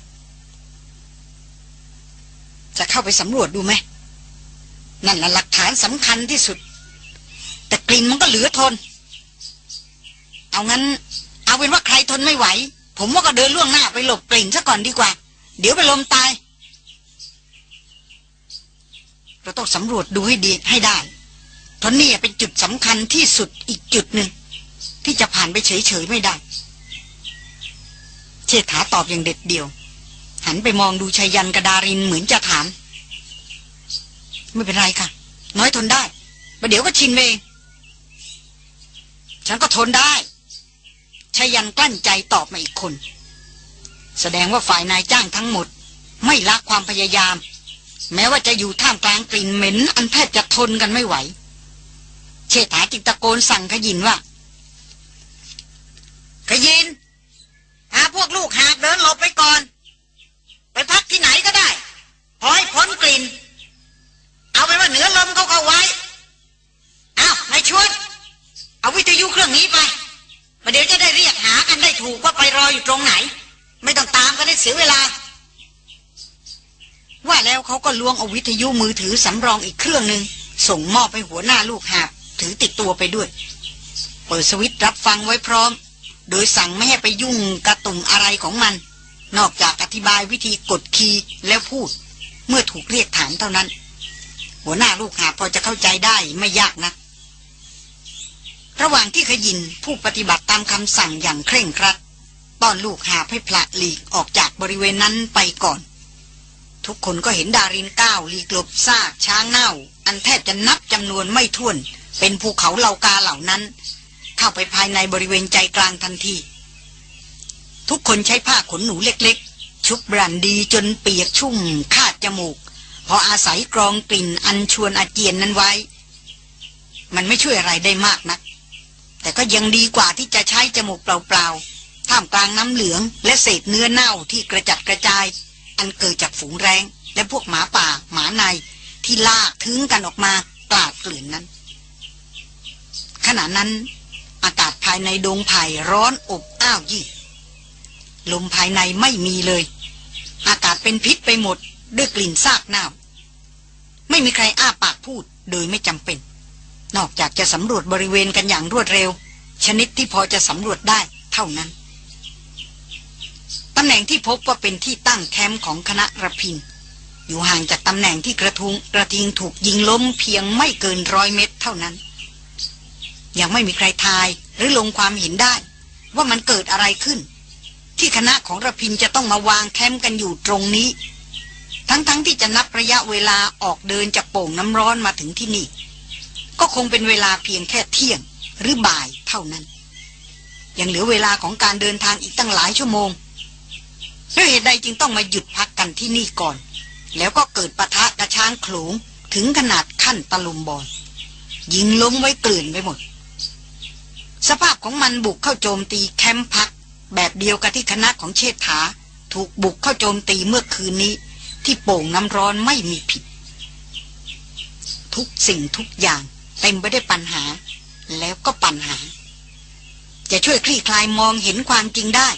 จะเข้าไปสำรวจดูไหม นั่นละหลักฐานสำคัญที่สุด แต่กลิ่นมันก็เหลือทน เอางั้น เป็นว่าใครทนไม่ไหว ผมว่าก็เดินล่วงหน้าไปหลบกลิ่นซะก่อนดีกว่า เดี๋ยวไปลมตาย เราต้องสำรวจดูให้ดีให้ได้เพราะนี่เป็นจุดสำคัญที่สุดอีกจุดหนึ่ง ที่จะผ่านไปเฉยๆไม่ได้ เชษฐาตอบอย่างเด็ดเดี่ยว หันไปมองดูชายันกระดารินเหมือนจะถาม ไม่เป็นไรค่ะ น้อยทนได้ประเดี๋ยวก็ชินเองฉันก็ทนได้ ชยันกลั้นใจตอบมาอีกคน แสดงว่าฝ่ายนายจ้างทั้งหมด ไม่ละความพยายาม แม้ว่าจะอยู่ท่ามกลางกลิ่นเหม็น อันแทบจะทนกันไม่ไหว เชษฐาจิตตะโกนสั่งขยินว่าขยินหาพวกลูกหากเดินหลบไปก่อน ไปพักที่ไหนก็ได้พอให้พ้นกลิ่น เอาไปว่าเหนือลมเขาเขาไว้เอานายชวนเอาวิทยุเครื่องนี้ไป ประเดี๋ยวจะได้เรียกหากันได้ถูกว่าไปรออยู่ตรงไหน ไม่ต้องตามกันได้เสียเวลา ว่าแล้วเขาก็ล้วงเอาวิทยุมือถือสำรองอีกเครื่องหนึ่งส่งมอบให้หัวหน้าลูกหาบถือติดตัวไปด้วย เปิดสวิตช์รับฟังไว้พร้อม โดยสั่งไม่ให้ไปยุ่งกระตุ่มอะไรของมัน นอกจากอธิบายวิธีกดคีย์แล้วพูด เมื่อถูกเรียกถามเท่านั้น หัวหน้าลูกหาพอจะเข้าใจได้ไม่ยากนะ ระหว่างที่ขยินผู้ปฏิบัติตามคำสั่งอย่างเคร่งครัดต้อนลูกหาให้พละหลีกออกจากบริเวณนั้นไปก่อน ทุกคนก็เห็นดารินก้าวหลีกลบซากช้างเน่า อันแทบจะนับจำนวนไม่ถ้วน เป็นภูเขาเหล่ากาเหล่านั้น เข้าไปภายในบริเวณใจกลางทันที ทุกคนใช้ผ้าขนหนูเล็กๆ ชุบบรันดีจนเปียกชุ่มคาดจมูก พออาศัยกรองกลิ่นอันชวนอาเจียนนั้นไว้ มันไม่ช่วยอะไรได้มากนัก แต่ก็ยังดีกว่าที่จะใช้จมูกเปล่าๆ ท่ามกลางน้ำเหลือง และเศษเนื้อเน่าที่กระจัดกระจาย อันเกิดจากฝูงแรง และพวกหมาป่า หมาใน ที่ลากถึงกันออกมากลาดเกลื่อนนั้น ขณะนั้น อากาศภายในดงไผ่ร้อนอบอ้าวยิ่งลมภายในไม่มีเลย อากาศเป็นพิษไปหมดด้วยกลิ่นซากเน่า ไม่มีใครอ้าปากพูดโดยไม่จำเป็น นอกจากจะสำรวจบริเวณกันอย่างรวดเร็ว ชนิดที่พอจะสำรวจได้เท่านั้น ตำแหน่งที่พบว่าเป็นที่ตั้งแคมป์ของคณะระพิน อยู่ห่างจากตำแหน่งที่กระทุงกระทิงถูกยิงล้มเพียงไม่เกินร้อยเมตรเท่านั้น ยังไม่มีใครทายหรือลงความเห็นได้ ว่ามันเกิดอะไรขึ้น ที่คณะของระพินจะต้องมาวางแคมป์กันอยู่ตรงนี้ ทั้งๆทที่จะนับระยะเวลาออกเดินจากโป่งน้ำร้อนมาถึงที่นี่ ก็คงเป็นเวลาเพียงแค่เที่ยงหรือบ่ายเท่านั้น ยังเหลือเวลาของการเดินทางอีกตั้งหลายชั่วโมงด้วยเหตุใดจึงต้องมาหยุดพักกันที่นี่ก่อน แล้วก็เกิดปะทะกระช้างโขลงถึงขนาดขั้นตะลุมบอลยิงล้มไว้เกลื่นไปหมด สภาพของมันบุกเข้าโจมตีแคมป์พัก แบบเดียวกับที่คณะของเชษฐา ถูกบุกเข้าโจมตีเมื่อคืนนี้ ที่โป่งน้ำร้อนไม่มีผิด ทุกสิ่งทุกอย่าง เต็มไปได้วยปัญหา แล้วก็ปัญหา จะช่วยคลี่คลายมองเห็นความจริงได้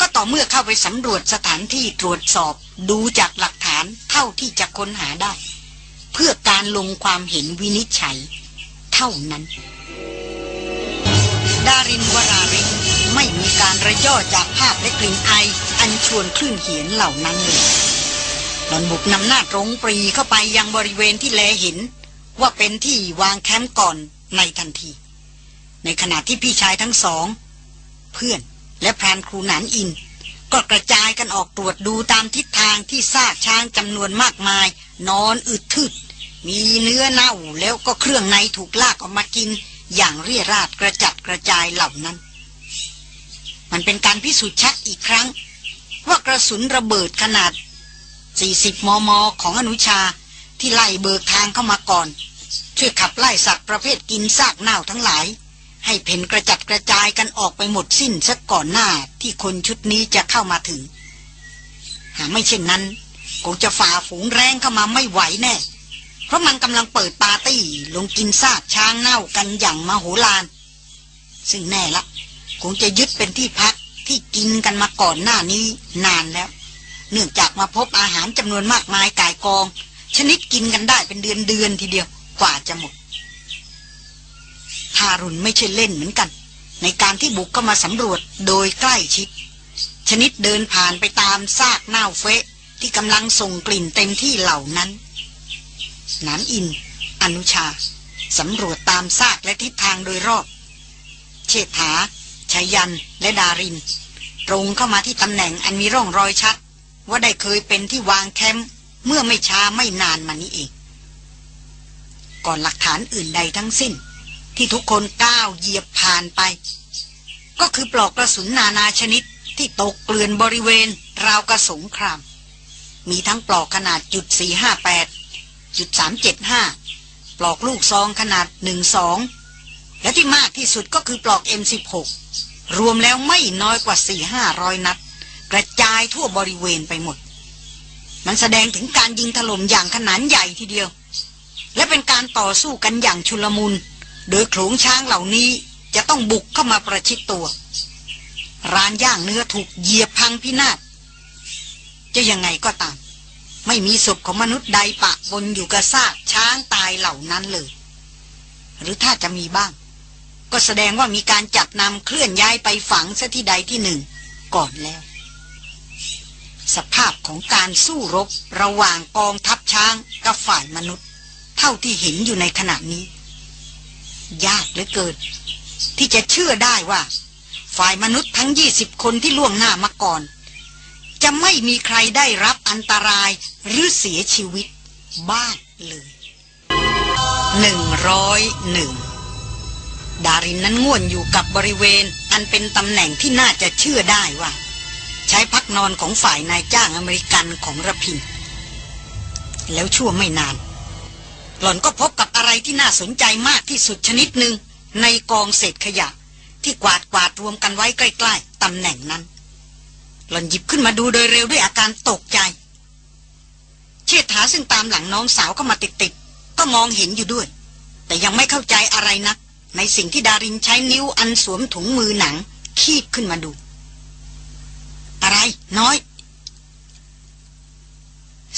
ก็ต่อเมื่อเข้าไปสำรวจสถานที่ตรวจสอบดูจากหลักฐานเท่าที่จะค้นหาได้ เพื่อการลงความเห็นวินิจฉัย เท่านั้น ดารินวราริศไม่มีการระย่อจากภาพและกลิ่นไอ อันชวนคลื่นเหียนเหล่านั้นเลยหลอนบุกนำหน้าตรงปรีเข้าไปยังบริเวณที่แลเห็น ว่าเป็นที่วางแคมป์ก่อนในทันที ในขณะที่พี่ชายทั้งสอง เพื่อนและพรานครูหนานอิน ก็กระจายกันออกตรวจดูตามทิศทางที่ซากช้างจำนวนมากมาย นอนอึดทึดมีเนื้อเน่าแล้วก็เครื่องในถูกลากออกมากิน อย่างเรี่ยราดกระจัดกระจายเหล่านั้น มันเป็นการพิสูจน์ชัดอีกครั้ง ว่ากระสุนระเบิดขนาด 40 มม ของอนุชา ที่ไล่เบิกทางเข้ามาก่อน ช่วยขับไล่สัตว์ประเภทกินซากเน่าทั้งหลาย ให้เพ่นกระจัดกระจายกันออกไปหมดสิ้นสักก่อนหน้าที่คนชุดนี้จะเข้ามาถึง หากไม่เช่นนั้นคงจะฝ่าฝูงแรงเข้ามาไม่ไหวแน่ เพราะมันกำลังเปิดปาร์ตี้ลงกินซากช้างเน่ากันอย่างมโหฬาร ซึ่งแน่ละคงจะยึดเป็นที่พักที่กินกันมาก่อนหน้านี้นานแล้ว เนื่องจากมาพบอาหารจำนวนมากมายกายกอง ชนิดกินกันได้เป็นเดือนเดือนทีเดียวกว่าจะหมดทารุณไม่ใช่เล่นเหมือนกัน ในการที่บุกเข้ามาสำรวจโดยใกล้ชิด ชนิดเดินผ่านไปตามซากเน่าเฟะที่กำลังส่งกลิ่นเต็มที่เหล่านั้นนานอิน อนุชาสำรวจตามซากและทิศทางโดยรอบ เชษฐาชายันและดาริน ตรงเข้ามาที่ตำแหน่งอันมีร่องรอยชัด ว่าได้เคยเป็นที่วางแคมป์ เมื่อไม่ช้าไม่นานมานี้เอง ก่อนหลักฐานอื่นใดทั้งสิ้น ที่ทุกคนก้าวเหยียบผ่านไป ก็คือปลอกกระสุนนานาชนิดที่ตกเกลื่อนบริเวณ ราวกระสงคราม มีทั้งปลอกขนาดจุด458จุด375 ปลอกลูกซองขนาด 12 และที่มากที่สุดก็คือปลอก M16 รวมแล้วไม่น้อยกว่า4-500 นัด กระจายทั่วบริเวณไปหมด มันแสดงถึงการยิงถล่มอย่างขนาดใหญ่ทีเดียว และเป็นการต่อสู้กันอย่างชุลมุน โดยโขลงช้างเหล่านี้จะต้องบุกเข้ามาประชิดตัว ร้านย่างเนื้อถูกเหยียบพังพินาศจะยังไงก็ตาม ไม่มีศพของมนุษย์ใดปะบนอยู่กับซากช้างตายเหล่านั้นเลย หรือถ้าจะมีบ้าง ก็แสดงว่ามีการจัดนำเคลื่อนย้ายไปฝังซะที่ใดที่หนึ่ง ก่อนแล้ว สภาพของการสู้รบระหว่างกองทัพช้างกับฝ่ายมนุษย์ เท่าที่เห็นอยู่ในขณะนี้ ยากเหลือเกินที่จะเชื่อได้ว่า ฝ่ายมนุษย์ทั้งยี่สิบคนที่ล่วงหน้ามาก่อน จะไม่มีใครได้รับอันตรายหรือเสียชีวิตบ้างเลยหนึ่งร้อยหนึ่งดารินนั้นง่วนอยู่กับบริเวณอันเป็นตำแหน่งที่น่าจะเชื่อได้ว่า ใช้พักนอนของฝ่ายนายจ้างอเมริกันของระพิน แล้วชั่วไม่นาน หล่อนก็พบกับอะไรที่น่าสนใจมากที่สุดชนิดหนึ่งในกองเศษขยะ ที่กวาดกวาดรวมกันไว้ใกล้ ๆตำแหน่งนั้น หล่อนหยิบขึ้นมาดูโดยเร็วด้วยอาการตกใจ เชิดถาซึ่งตามหลังน้องสาวเข้ามาติดๆก็มองเห็นอยู่ด้วย แต่ยังไม่เข้าใจอะไรนักในสิ่งที่ดารินใช้นิ้วอันสวมถุงมือหนัง คีบขึ้นมาดู อะไร น้อย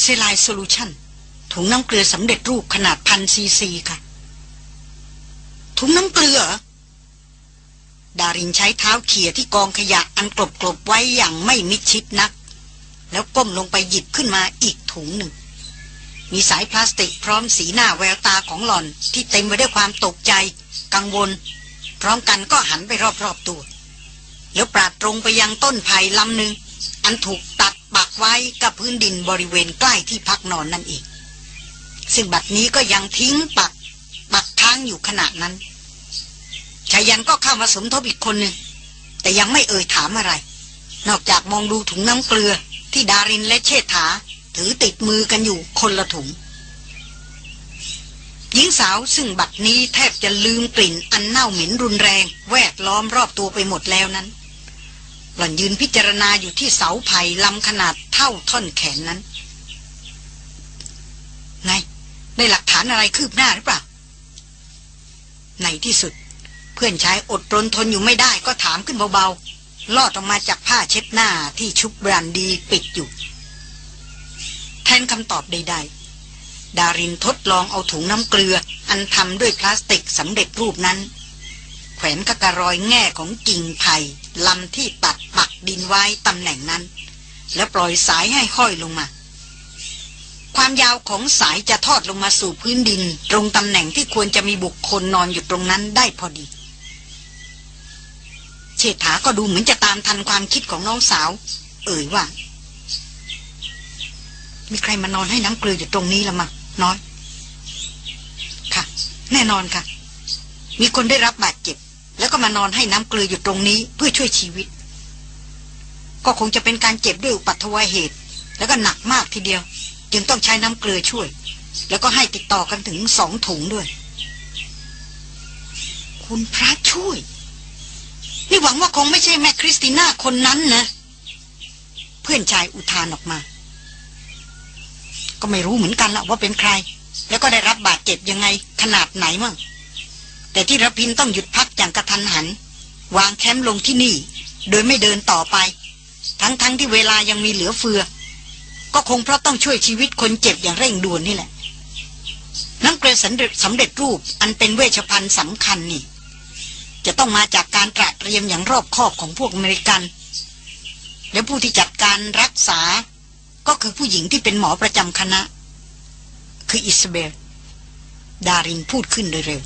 saline solution ถุงน้ำเกลือสำเร็จรูปขนาดพันซีซีค่ะ ถุงน้ำเกลือ ดารินใช้เท้าเขี่ยที่กองขยะอันกลบกลบไว้อย่างไม่มิดชิดนัก แล้วก้มลงไปหยิบขึ้นมาอีกถุงหนึ่ง มีสายพลาสติกพร้อมสีหน้าแววตาของหล่อนที่เต็มไปด้วยความตกใจ กังวล พร้อมกันก็หันไปรอบๆตัว แล้วปราดตรงไปยังต้นไผ่ลำหนึ่ง อันถูกตัดปักไว้กับพื้นดินบริเวณใกล้ที่พักนอนนั่นเอง ซึ่งบัดนี้ก็ยังทิ้งปักปักค้างอยู่ขณะนั้นชายันก็เข้ามาสมทบอีกคนหนึ่ง แต่ยังไม่เอ่ยถามอะไร นอกจากมองดูถุงน้ำเกลือที่ดารินและเชษฐา ถือติดมือกันอยู่คนละถุงหญิงสาวซึ่งบัดนี้แทบจะลืมกลิ่นอันเน่าเหม็นรุนแรง แวดล้อมรอบตัวไปหมดแล้วนั้น หล่อนยืนพิจารณาอยู่ที่เสาไผ่ลำขนาดเท่าท่อนแขนนั้นได้หลักฐานอะไรคืบหน้าหรือเปล่าในที่สุด เพื่อนชายอดรนทนอยู่ไม่ได้ก็ถามขึ้นเบาๆลอดออกมาจากผ้าเช็ดหน้าที่ชุบบรันดีปิดอยู่ แทนคำตอบใด ๆ ดารินทดลองเอาถุงน้ำเกลือ อันทำด้วยพลาสติกสำเร็จรูปนั้น แขวนกระกรอยแง่ของกิ่งไผ่ลำที่ตัดปักดินไว้ตำแหน่งนั้น แล้วปล่อยสายให้ห้อยลงมา ความยาวของสายจะทอดลงมาสู่พื้นดิน ตรงตำแหน่งที่ควรจะมีบุคคลนอนอยู่ตรงนั้นได้พอดี เชษฐาก็ดูเหมือนจะตามทันความคิดของน้องสาว เอ่ยว่า มีใครมานอนให้น้ำเกลืออยู่ตรงนี้ละมั้งน้อย ค่ะ แน่นอนค่ะ มีคนได้รับบาดเจ็บ แล้วก็มานอนให้น้ำเกลืออยู่ตรงนี้เพื่อช่วยชีวิต ก็คงจะเป็นการเจ็บด้วยอุปัตวเหตุ แล้วก็หนักมากทีเดียว จึงต้องใช้น้ำเกลือช่วย แล้วก็ให้ติดต่อกันถึงสองถุงด้วย คุณพระช่วย นี่หวังว่าคงไม่ใช่แม่คริสติน่าคนนั้นนะ เพื่อนชายอุทานออกมา ก็ไม่รู้เหมือนกันละว่าเป็นใคร แล้วก็ได้รับบาดเจ็บยังไงขนาดไหนมั่ง แต่ที่รพินต้องหยุดพักอย่างกระทันหัน วางแคมป์ลงที่นี่ โดยไม่เดินต่อไป ทั้งๆทที่เวลายังมีเหลือเฟือ ก็คงเพราะต้องช่วยชีวิตคนเจ็บอย่างเร่งด่วนนี่แหละน้ำเกลือสำเร็จสำเร็จรูปอันเป็นเวชภัณฑ์สำคัญนี่ จะต้องมาจากการตระเตรียมอย่างรอบคอบของพวกอเมริกัน และผู้ที่จัดการรักษา ก็คือผู้หญิงที่เป็นหมอประจำคณะ คืออิสเบลดารินพูดขึ้นโดยเร็ว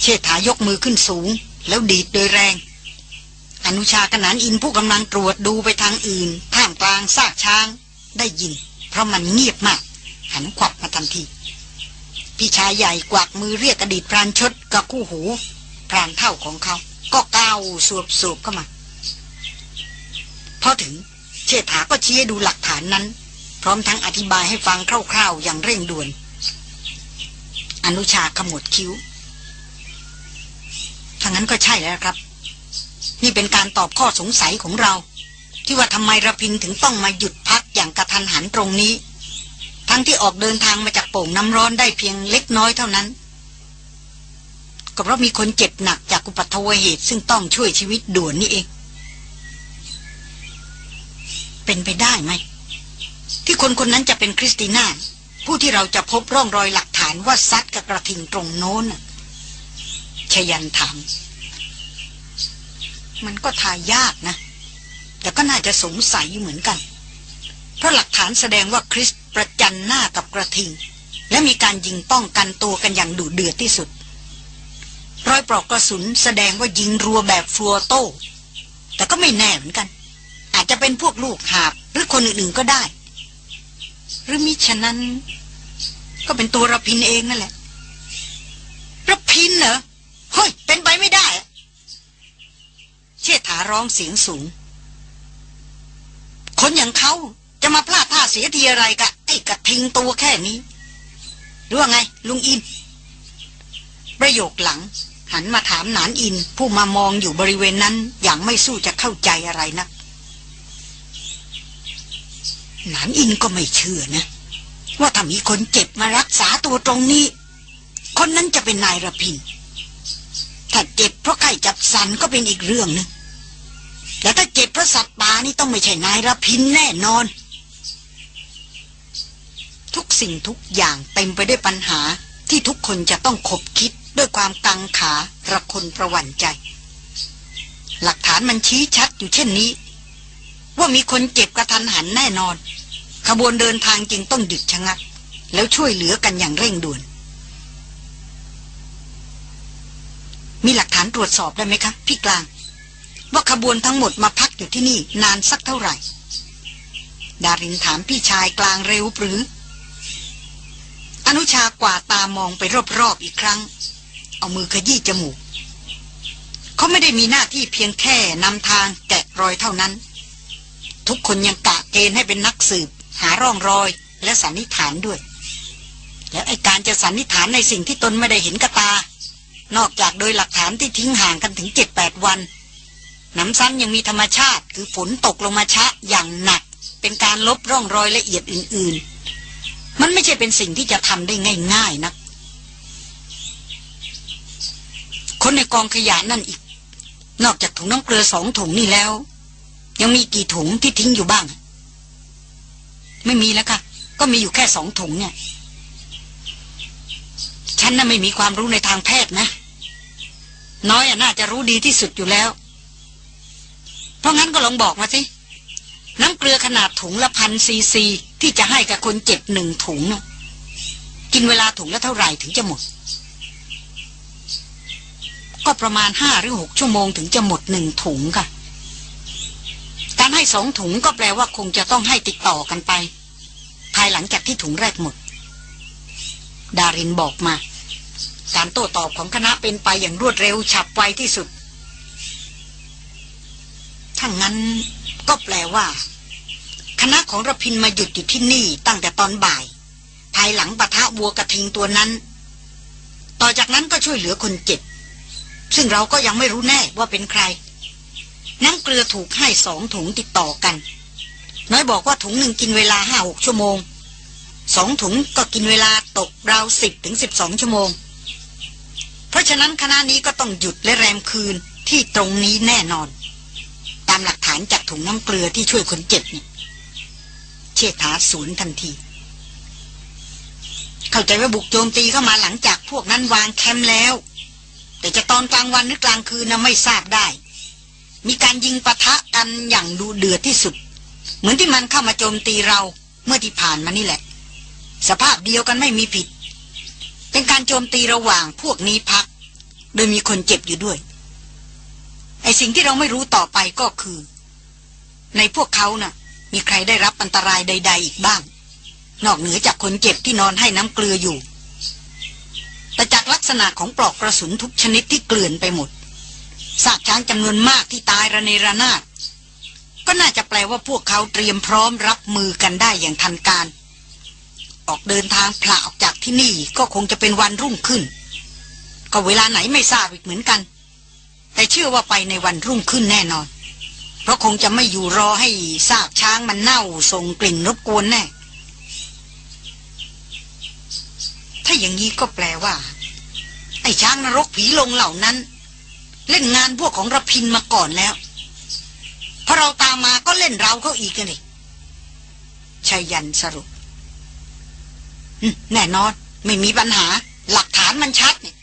เชษฐายกมือขึ้นสูง แล้วดีดโดยแรง อนุชากนันอินผู้กำลังตรวจดูไปทางอื่นท่ามกลางซากช้าง ได้ยิน เพราะมันเงียบมาก หันขวับมาทันที พี่ชายใหญ่กวักมือเรียกอดีตพรานชดกับคู่หูพรานเท่าของเขา ก็ก้าวสวบสวบเข้ามา พอถึง เชษฐาก็ชี้ดูหลักฐานนั้น พร้อมทั้งอธิบายให้ฟังคร่าวๆอย่างเร่งด่วน อนุชาขมวดคิ้วางั้นก็ใช่แล้วครับ นี่เป็นการตอบข้อสงสัยของเรา ที่ว่าทำไมระพินถึงต้องมาหยุดพักอย่างกระทันหันตรงนี้ ทั้งที่ออกเดินทางมาจากโป่งน้ำร้อนได้เพียงเล็กน้อยเท่านั้น ก็เพราะมีคนเจ็บหนักจากอุบัติเหตุ ซึ่งต้องช่วยชีวิตด่วนนี่เอง เป็นไปได้ไหม ที่คนคนนั้นจะเป็นคริสติน่าผู้ที่เราจะพบร่องรอยหลักฐานว่าซัดกับกระทิงตรงโน้น ชยันถาม มันก็ทายากนะ แต่ก็น่าจะสงสัยอยู่เหมือนกัน เพราะหลักฐานแสดงว่าคริสประจันหน้ากับกระทิง และมีการยิงป้องกันตัวกันอย่างดุเดือดที่สุด รอยปลอกกระสุนแสดงว่ายิงรัวแบบฟลัวโต้แต่ก็ไม่แน่เหมือนกัน อาจจะเป็นพวกลูกหาบหรือคนอื่นๆก็ได้ หรือมิฉะนั้น ก็เป็นตัวระพินเองนั่นแหละระพินเหรอ ฮ้ย เป็นไปไม่ได้ เชิดถาร้องเสียงสูง คนอย่างเขาจะมาพลาดท่าเสียทีอะไรกะไอ้กระทิงตัวแค่นี้รือว่าไง ลุงอิน ประโยคหลัง หันมาถามหนานอิน ผู้มามองอยู่บริเวณนั้น อย่างไม่สู้จะเข้าใจอะไรนะหนานอินก็ไม่เชื่อนะ ว่าถ้ามีคนเจ็บมารักษาตัวตรงนี้ คนนั้นจะเป็นนายระพิน ถ้าเจ็บเพราะไข้จับสันก็เป็นอีกเรื่องนึงแต่ถ้าเจ็บเพราะสัตว์ป่านี่ต้องไม่ใช่นายรพินแน่นอน ทุกสิ่งทุกอย่างเต็มไปด้วยปัญหาที่ทุกคนจะต้องคบคิดด้วยความกังขาระคนประหวันใจ หลักฐานมันชี้ชัดอยู่เช่นนี้ ว่ามีคนเจ็บกระทันหันแน่นอน ขบวนเดินทางจึงต้องหยุดชะงัก แล้วช่วยเหลือกันอย่างเร่งด่วน มีหลักฐานตรวจสอบได้ไหมคะพี่กลาง ว่าขบวนทั้งหมดมาพักอยู่ที่นี่นานสักเท่าไหร่ ดารินถามพี่ชายกลางเร็วหรือ อนุชากว่าตามองไปรอบๆอีกครั้ง เอามือขยี้จมูก เขาไม่ได้มีหน้าที่เพียงแค่นำทางแกะรอยเท่านั้น ทุกคนยังกะเกณฑ์ให้เป็นนักสืบ หาร่องรอยและสันนิษฐานด้วย แล้วไอการจะสันนิษฐานในสิ่งที่ตนไม่ได้เห็นกระตา นอกจากโดยหลักฐานที่ทิ้งห่างกันถึงเจ็ดแปดวันน้ำซ้ำยังมีธรรมชาติคือฝนตกลงมาชะอย่างหนัก เป็นการลบร่องรอยละเอียดอื่น ๆ มันไม่ใช่เป็นสิ่งที่จะทำได้ง่ายๆนะคนในกองขยะนั่นอีก นอกจากถุงน้ำเกลือสองถุงนี่แล้ว ยังมีกี่ถุงที่ทิ้งอยู่บ้าง ไม่มีแล้วค่ะ ก็มีอยู่แค่สองถุงเนี่ย ฉันน่ะไม่มีความรู้ในทางแพทย์นะ น้อยน่าจะรู้ดีที่สุดอยู่แล้ว เพราะงั้นก็ลองบอกมาสิ น้ำเกลือขนาดถุงละพันซีซี ที่จะให้กับคนเจ็บหนึ่งถุงนะกินเวลาถุงละเท่าไหร่ถึงจะหมด ก็ประมาณห้าหรือหกชั่วโมงถึงจะหมดหนึ่งถุงค่ะ การให้สองถุงก็แปลว่าคงจะต้องให้ติดต่อกันไป ภายหลังจากที่ถุงแรกหมด ดารินบอกมา การโต้ตอบของคณะเป็นไปอย่างรวดเร็วฉับไวที่สุดถ้างั้นก็แปลว่า คณะของระพินมาหยุดอยู่ที่นี่ตั้งแต่ตอนบ่าย ภายหลังปะทะวัวกระทิงตัวนั้น ต่อจากนั้นก็ช่วยเหลือคนเจ็บ ซึ่งเราก็ยังไม่รู้แน่ว่าเป็นใคร น้ำเกลือถูกให้สองถุงติดต่อกัน น้อยบอกว่าถุงหนึ่งกินเวลาห้าหกชั่วโมงสองถุงก็กินเวลาตกราวสิบถึงสิบสองชั่วโมง เพราะฉะนั้นคณะนี้ก็ต้องหยุดและแรมคืนที่ตรงนี้แน่นอน ตามหลักฐานจากถุงน้ำเกลือที่ช่วยคนเจ็บเนี่ยเชษฐาสวนทันที เข้าใจว่าบุกโจมตีเข้ามาหลังจากพวกนั้นวางแคมป์แล้ว แต่จะตอนกลางวันหรือกลางคืนนะไม่ทราบได้ มีการยิงปะทะกันอย่างดูเดือดที่สุด เหมือนที่มันเข้ามาโจมตีเราเมื่อที่ผ่านมานี่แหละ สภาพเดียวกันไม่มีผิด เป็นการโจมตีระหว่างพวกนี้พัก โดยมีคนเจ็บอยู่ด้วย ไอสิ่งที่เราไม่รู้ต่อไปก็คือ ในพวกเขานะ่ะ มีใครได้รับอันตรายใด ๆ อีกบ้าง นอกเหนือจากคนเจ็บที่นอนให้น้ำเกลืออยู่ แต่จากลักษณะของปลอกกระสุนทุกชนิดที่เกลื่อนไปหมดซากช้างจำนวนมากที่ตายระเนระนาดก็น่าจะแปลว่าพวกเขาเตรียมพร้อมรับมือกันได้อย่างทันการ ออกเดินทางพละออกจากที่นี่ก็คงจะเป็นวันรุ่งขึ้น ก็เวลาไหนไม่ทราบอีกเหมือนกัน แต่เชื่อว่าไปในวันรุ่งขึ้นแน่นอน เพราะคงจะไม่อยู่รอให้ซากช้างมันเน่าส่งกลิ่นรบกวนแน่ ถ้าอย่างนี้ก็แปลว่า ไอ้ช้างนรกผีลงเหล่านั้น เล่นงานพวกของระพินมาก่อนแล้วพอเราตามมาก็เล่นเราเขาอีกกันเลยชายันสรุป แน่นอน ไม่มีปัญหา หลักฐานมันชัดเนี่ย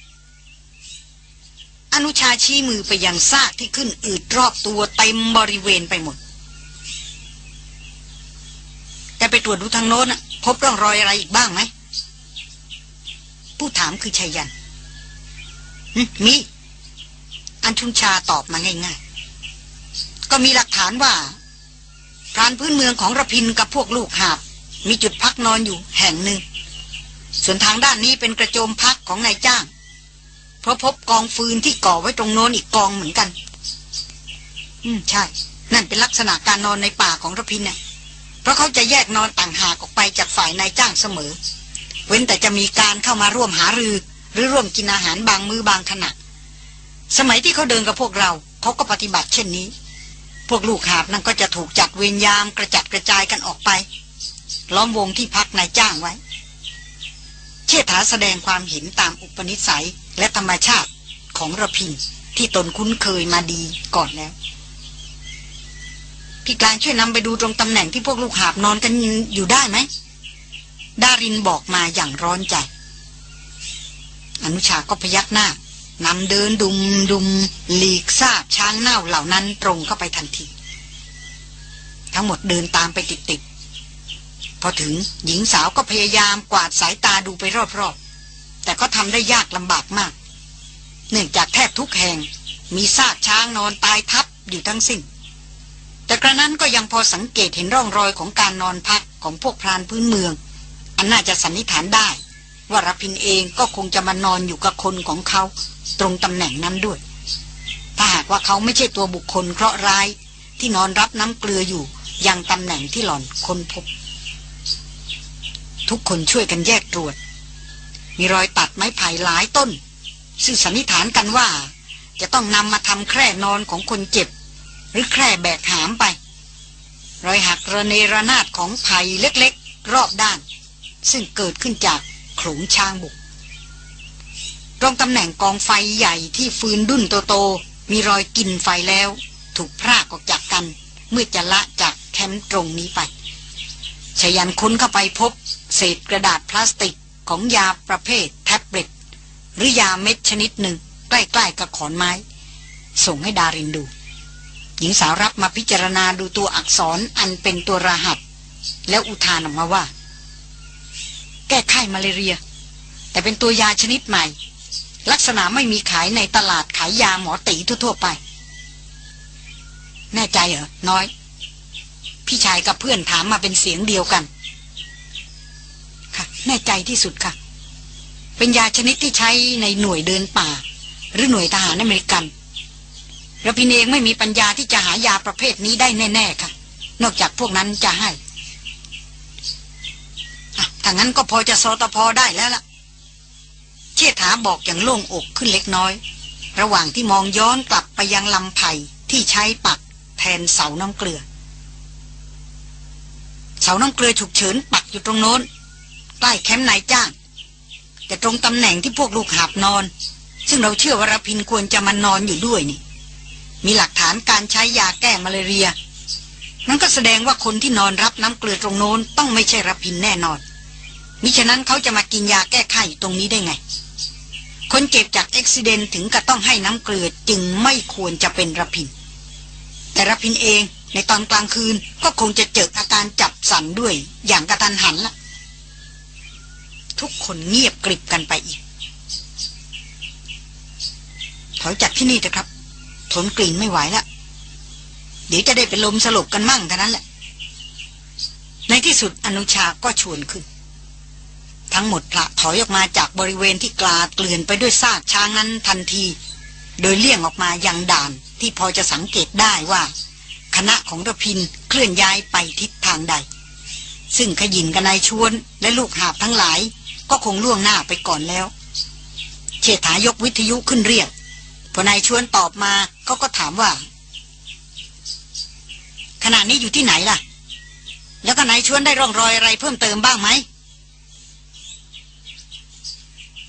อนุชาชี้มือไปยังซากที่ขึ้นอืดรอบตัวเต็มบริเวณไปหมดแต่ไปตรวจดูทางโน้นพบร่องรอยอะไรอีกบ้างไหม ผู้ถามคือชัยยัน มี อันชุนชาตอบมาง่ายๆ ก็มีหลักฐานว่าพรานพื้นเมืองของระพินกับพวกลูกหาบ มีจุดพักนอนอยู่แห่งหนึ่ง ส่วนทางด้านนี้เป็นกระโจมพักของนายจ้าง เพราะพบกองฟืนที่ก่อไว้ตรงโน้นอีกกองเหมือนกัน อืมใช่ นั่นเป็นลักษณะการนอนในป่าของระพินเนี่ยเพราะเขาจะแยกนอนต่างหากออกไปจากฝ่ายนายจ้างเสมอ เว้นแต่จะมีการเข้ามาร่วมหารือ หรือร่วมกินอาหารบางมือบางขณะสมัยที่เขาเดินกับพวกเราเขาก็ปฏิบัติเช่นนี้ พวกลูกหาบนั่นก็จะถูกจัดเวรยามกระจัดกระจายกันออกไป ล้อมวงที่พักนายจ้างไว้ เชษฐาแสดงความเห็นตามอุปนิสัยและธรรมชาติของระพินที่ตนคุ้นเคยมาดีก่อนแล้ว พี่กลารช่วยนำไปดูตรงตำแหน่งที่พวกลูกหาบนอนกันอยู่ได้ไหม ดารินบอกมาอย่างร้อนใจ อนุชาก็พยักหน้านำเดินดุมดุมหลีกซาบช้างเน่าเหล่านั้นตรงเข้าไปทันที ทั้งหมดเดินตามไปติดๆ อถึงหญิงสาวก็พยายามกวาดสายตาดูไปรอบๆ แต่ก็ทำได้ยากลำบากมาก เนื่องจากแทบทุกแห่งมีซากช้างนอนตายทับอยู่ทั้งสิ้น แต่กระนั้นก็ยังพอสังเกตเห็นร่องรอยของการนอนพักของพวกพรานพื้นเมือง อันน่าจะสันนิษฐานได้ ว่ารพินเองก็คงจะมานอนอยู่กับคนของเขา ตรงตำแหน่งนั้นด้วย ถ้าหากว่าเขาไม่ใช่ตัวบุคคลเคราะห์ร้ายที่นอนรับน้ำเกลืออยู่ยังตำแหน่งที่หล่อนค้นพบ ทุกคนช่วยกันแยกตรวจ มีรอยตัดไม้ไผ่หลายต้น ซึ่งสันนิษฐานกันว่า จะต้องนำมาทำแคร่นอนของคนเจ็บ หรือแคร่แบกหามไป รอยหักระเนระนาดของไผ่เล็กๆ รอบด้าน ซึ่งเกิดขึ้นจากโขลงช้างบุก ตรงตำแหน่งกองไฟใหญ่ที่ฟืนดุนโตๆมีรอยกินไฟแล้ว ถูกพรากออกจากกัน เมื่อจะละจากแคมป์ตรงนี้ไป ชยันคุ้นเข้าไปพบ เศษกระดาษพลาสติกของยาประเภทแท็บเล็ต หรือยาเม็ดชนิดหนึ่ง ใกล้ๆกับขอนไม้ ส่งให้ดารินดู หญิงสาวรับมาพิจารณาดูตัวอักษรอันเป็นตัวรหัส แล้วอุทานออกมาว่า แก้ไข้มาเลเรีย แต่เป็นตัวยาชนิดใหม่ ลักษณะไม่มีขายในตลาดขายยาหมอตีทั่วๆไป แน่ใจเหรอ น้อย พี่ชายกับเพื่อนถามมาเป็นเสียงเดียวกัน ค่ะ แน่ใจที่สุดค่ะ เป็นยาชนิดที่ใช้ในหน่วยเดินป่า หรือหน่วยทหารอเมริกันระพินเองไม่มีปัญญาที่จะหายาประเภทนี้ได้แน่ ๆ ค่ะ นอกจากพวกนั้นจะให้ถ้างั้นก็พอจะซอตพอได้แล้วล่ะ เชษฐาบอกอย่างโล่งอกขึ้นเล็กน้อย ระหว่างที่มองย้อนกลับไปยังลำไผ่ที่ใช้ปักแทนเสาน้ำเกลือ เสาน้ำเกลือฉุกเฉินปักอยู่ตรงโน้นใกล้แคมป์นายจ้าง แต่ตรงตำแหน่งที่พวกลูกหาบนอน ซึ่งเราเชื่อว่ารพินควรจะมานอนอยู่ด้วยนี่ มีหลักฐานการใช้ยาแก้มาลาเรีย นั่นก็แสดงว่าคนที่นอนรับน้ำเกลือตรงโน้นต้องไม่ใช่รพินแน่นอนมิฉะนั้นเขาจะมากินยาแก้ไข้ตรงนี้ได้ไง คนเจ็บจากอุบิเหตุถึงกับต้องให้น้ำเกลือจึงไม่ควรจะเป็นรพิน แต่รพินเอง ในตอนกลางคืนก็คงจะเจออาการจับสันด้วยอย่างกระทันหันละทุกคนเงียบกริบกันไปอีก ถอยจากที่นี่เถอะครับ ทนกลิ่นไม่ไหวแล้วเดี๋ยวจะได้เป็นลมสลบกันมั่งเท่านั้นแหละ ในที่สุดอนุชาก็ชวนขึ้น ทั้งหมดพระถอยออกมาจากบริเวณที่กลาดเกลื่อนไปด้วยซากช้างนั้นทันที โดยเลี่ยงออกมายังด่านที่พอจะสังเกตได้ว่า คณะของระพินเคลื่อนย้ายไปทิศทางใด ซึ่งขยินกับนายชวนและลูกหาบทั้งหลาย ก็คงล่วงหน้าไปก่อนแล้วเชษฐายกวิทยุขึ้นเรียกพอนายชวนตอบมาเขาก็ถามว่า ขณะนี้อยู่ที่ไหนล่ะ แล้วก็นายชวนได้ร่องรอยอะไรเพิ่มเติมบ้างไหม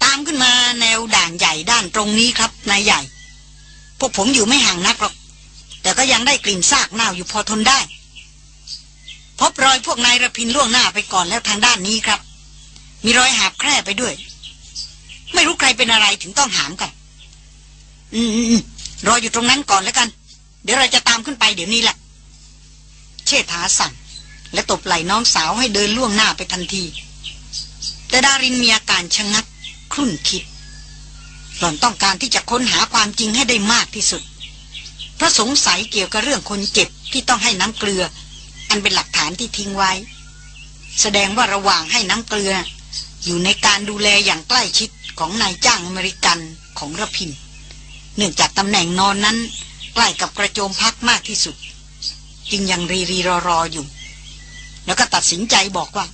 ตามขึ้นมาแนวด่านใหญ่ด้านตรงนี้ครับนายใหญ่ พวกผมอยู่ไม่ห่างนักหรอก แต่ก็ยังได้กลิ่นซากเน่าอยู่พอทนได้ พบรอยพวกนายระพินล่วงหน้าไปก่อนแล้วทางด้านนี้ครับ มีรอยหาบแคร่ไปด้วย ไม่รู้ใครเป็นอะไรถึงต้องหามกัน อืมรออยู่ตรงนั้นก่อนแล้วกัน เดี๋ยวเราจะตามขึ้นไปเดี๋ยวนี้แหละเชษฐาสั่ง และตบไหล่น้องสาวให้เดินล่วงหน้าไปทันที แต่ดารินมีอาการชะงักคลุ่นคิดหล่อนต้องการที่จะค้นหาความจริงให้ได้มากที่สุด เพราะสงสัยเกี่ยวกับเรื่องคนเจ็บที่ต้องให้น้ำเกลือ อันเป็นหลักฐานที่ทิ้งไว้ แสดงว่าระหว่างให้น้ำเกลือ อยู่ในการดูแลอย่างใกล้ชิดของนายจ้างอเมริกันของระพินเนื่องจากตำแหน่งนอนนั้น ใกล้กับกระโจมพักมากที่สุด จึงยังรีรีรอรออยู่ แล้วก็ตัดสินใจบอกว่า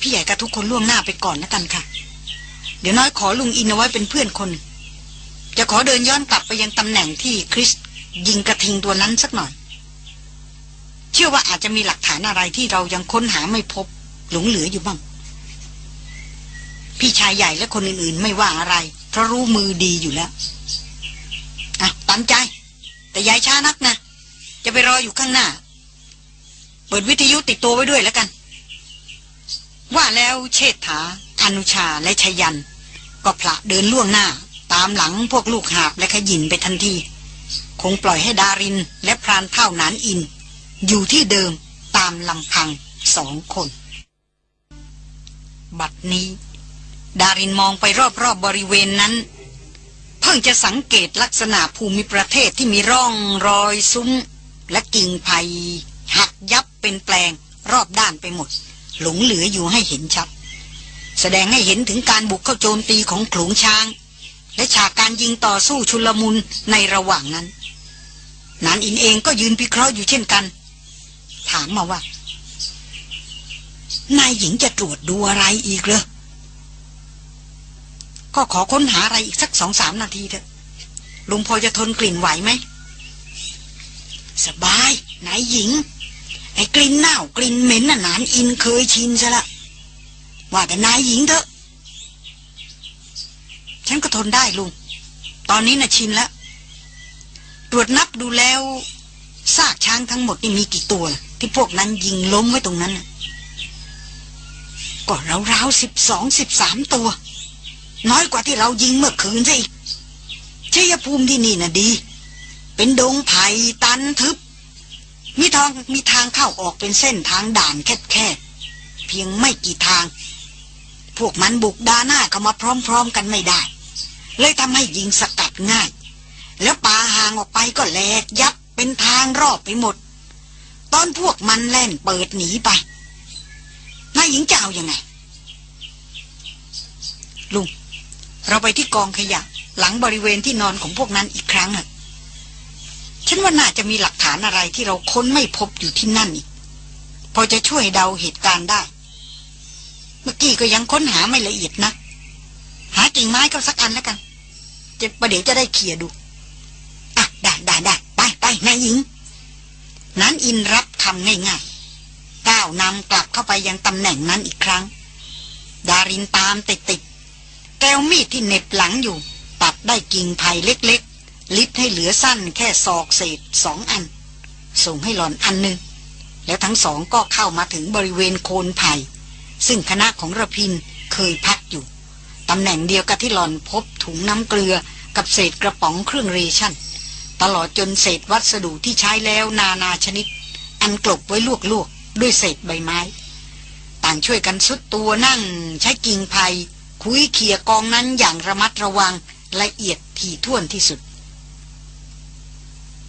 พี่ใหญ่กับทุกคนล่วงหน้าไปก่อนนะกันค่ะ เดี๋ยวน้อยขอลุงอินเอาไว้เป็นเพื่อนคน จะขอเดินย้อนกลับไปยังตำแหน่งที่คริสยิงกระทิงตัวนั้นสักหน่อย เชื่อว่าอาจจะมีหลักฐานอะไรที่เรายังค้นหาไม่พบ หลงเหลืออยู่บ้าง พี่ชายใหญ่และคนอื่นๆ ไม่ว่าอะไร เพราะรู้มือดีอยู่แล้วอะตามใจ แต่ยายช้านักนะ จะไปรออยู่ข้างหน้า เปิดวิทยุติดตัวไว้ด้วยแล้วกัน ว่าแล้วเชษฐาอนุชาและชยัน ก็ผละเดินล่วงหน้า ตามหลังพวกลูกหาบและขยินไปทันที คงปล่อยให้ดารินและพรานเท่านานอิน อยู่ที่เดิมตามลำพังสองคน บัดนี้ ดารินมองไปรอบๆบบริเวณนั้น เพิ่งจะสังเกตลักษณะภูมิประเทศที่มีร่องรอยซุ้ม และกิ่งไผ่หักยับเป็นแปลงรอบด้านไปหมด หลงเหลืออยู่ให้เห็นชัด แสดงให้เห็นถึงการบุกเข้าโจมตีของขลุงช้าง และฉากการยิงต่อสู้ชุลมุนในระหว่างนั้นนานอินเองก็ยืนพิเคราะห์อยู่เช่นกัน ถามมาว่า นายหญิงจะตรวจดูอะไรอีกเหรอก็ขอค้นหาอะไรอีกสักสองสามนาทีเถอะลุงพอจะทนกลิ่นไหวไหม สบาย นายหญิง ไอ้กลิ่นเน่ากลิ่นเหม็นน่ะนานอินเคยชินซะละว่าแต่นายหญิงเถอะ ฉันก็ทนได้ลุง ตอนนี้น่ะชินแล้ว ตรวจนับดูแล้วซากช้างทั้งหมดนี่มีกี่ตัว ที่พวกนั้นยิงล้มไว้ตรงนั้นก็ราวๆสิบสองสิบสามตัว น้อยกว่าที่เรายิงเมื่อคืนซะอีกชัยภูมิที่นี่น่ะดี เป็นดงไผ่ตันทึบ มีทางมีทางเข้าออกเป็นเส้นทางด่านแคบๆเพียงไม่กี่ทาง พวกมันบุกดาหน้าเข้ามาพร้อม ๆ กันไม่ได้ เลยทำให้ยิงสกัดง่าย แล้วป่าห่างออกไปก็แหลกยับเป็นทางรอบไปหมด ตอนพวกมันแล่นเปิดหนีไปนายหญิงจะเอาอยัางไง ลุง เราไปที่กองขยะ หลังบริเวณที่นอนของพวกนั้นอีกครั้งอะฉันว่าน่าจะมีหลักฐานอะไรที่เราค้นไม่พบอยู่ที่นั่นอีก พอจะช่วยเดาเหตุการณ์ได้ เมื่อกี้ก็ยังค้นหาไม่ละเอียดนะ หากิ่งไม้ก็สักอันแล้วกัน จะประเดี๋ยวจะได้เคลียดู อะ ได้ได้ได้ไปไปนายหญิง นั้นอินรับคำง่ายๆก้าวนำกลับเข้าไปยังตำแหน่งนั้นอีกครั้ง ดารินตามติดติดแก้วมีดที่เน็บหลังอยู่ ตัดได้กิ่งไผ่เล็กๆ ลิดให้เหลือสั้นแค่ศอกเศษสองอัน ส่งให้หล่อนอันหนึ่งแล้วทั้งสองก็เข้ามาถึงบริเวณโคนไผ่ ซึ่งคณะของระพินเคยพักอยู่ ตำแหน่งเดียวกับที่หล่อนพบถุงน้ำเกลือกับเศษกระป๋องเครื่องเรชั่น ตลอดจนเศษวัสดุที่ใช้แล้วนานาชนิด อันกลบไว้ลวกๆ ด้วยเศษใบไม้ ต่างช่วยกันสุดตัวนั่ง ใช้กิ่งไผ่คุยเขี่ยกองนั้นอย่างระมัดระวังละเอียดถี่ถ้วนที่สุด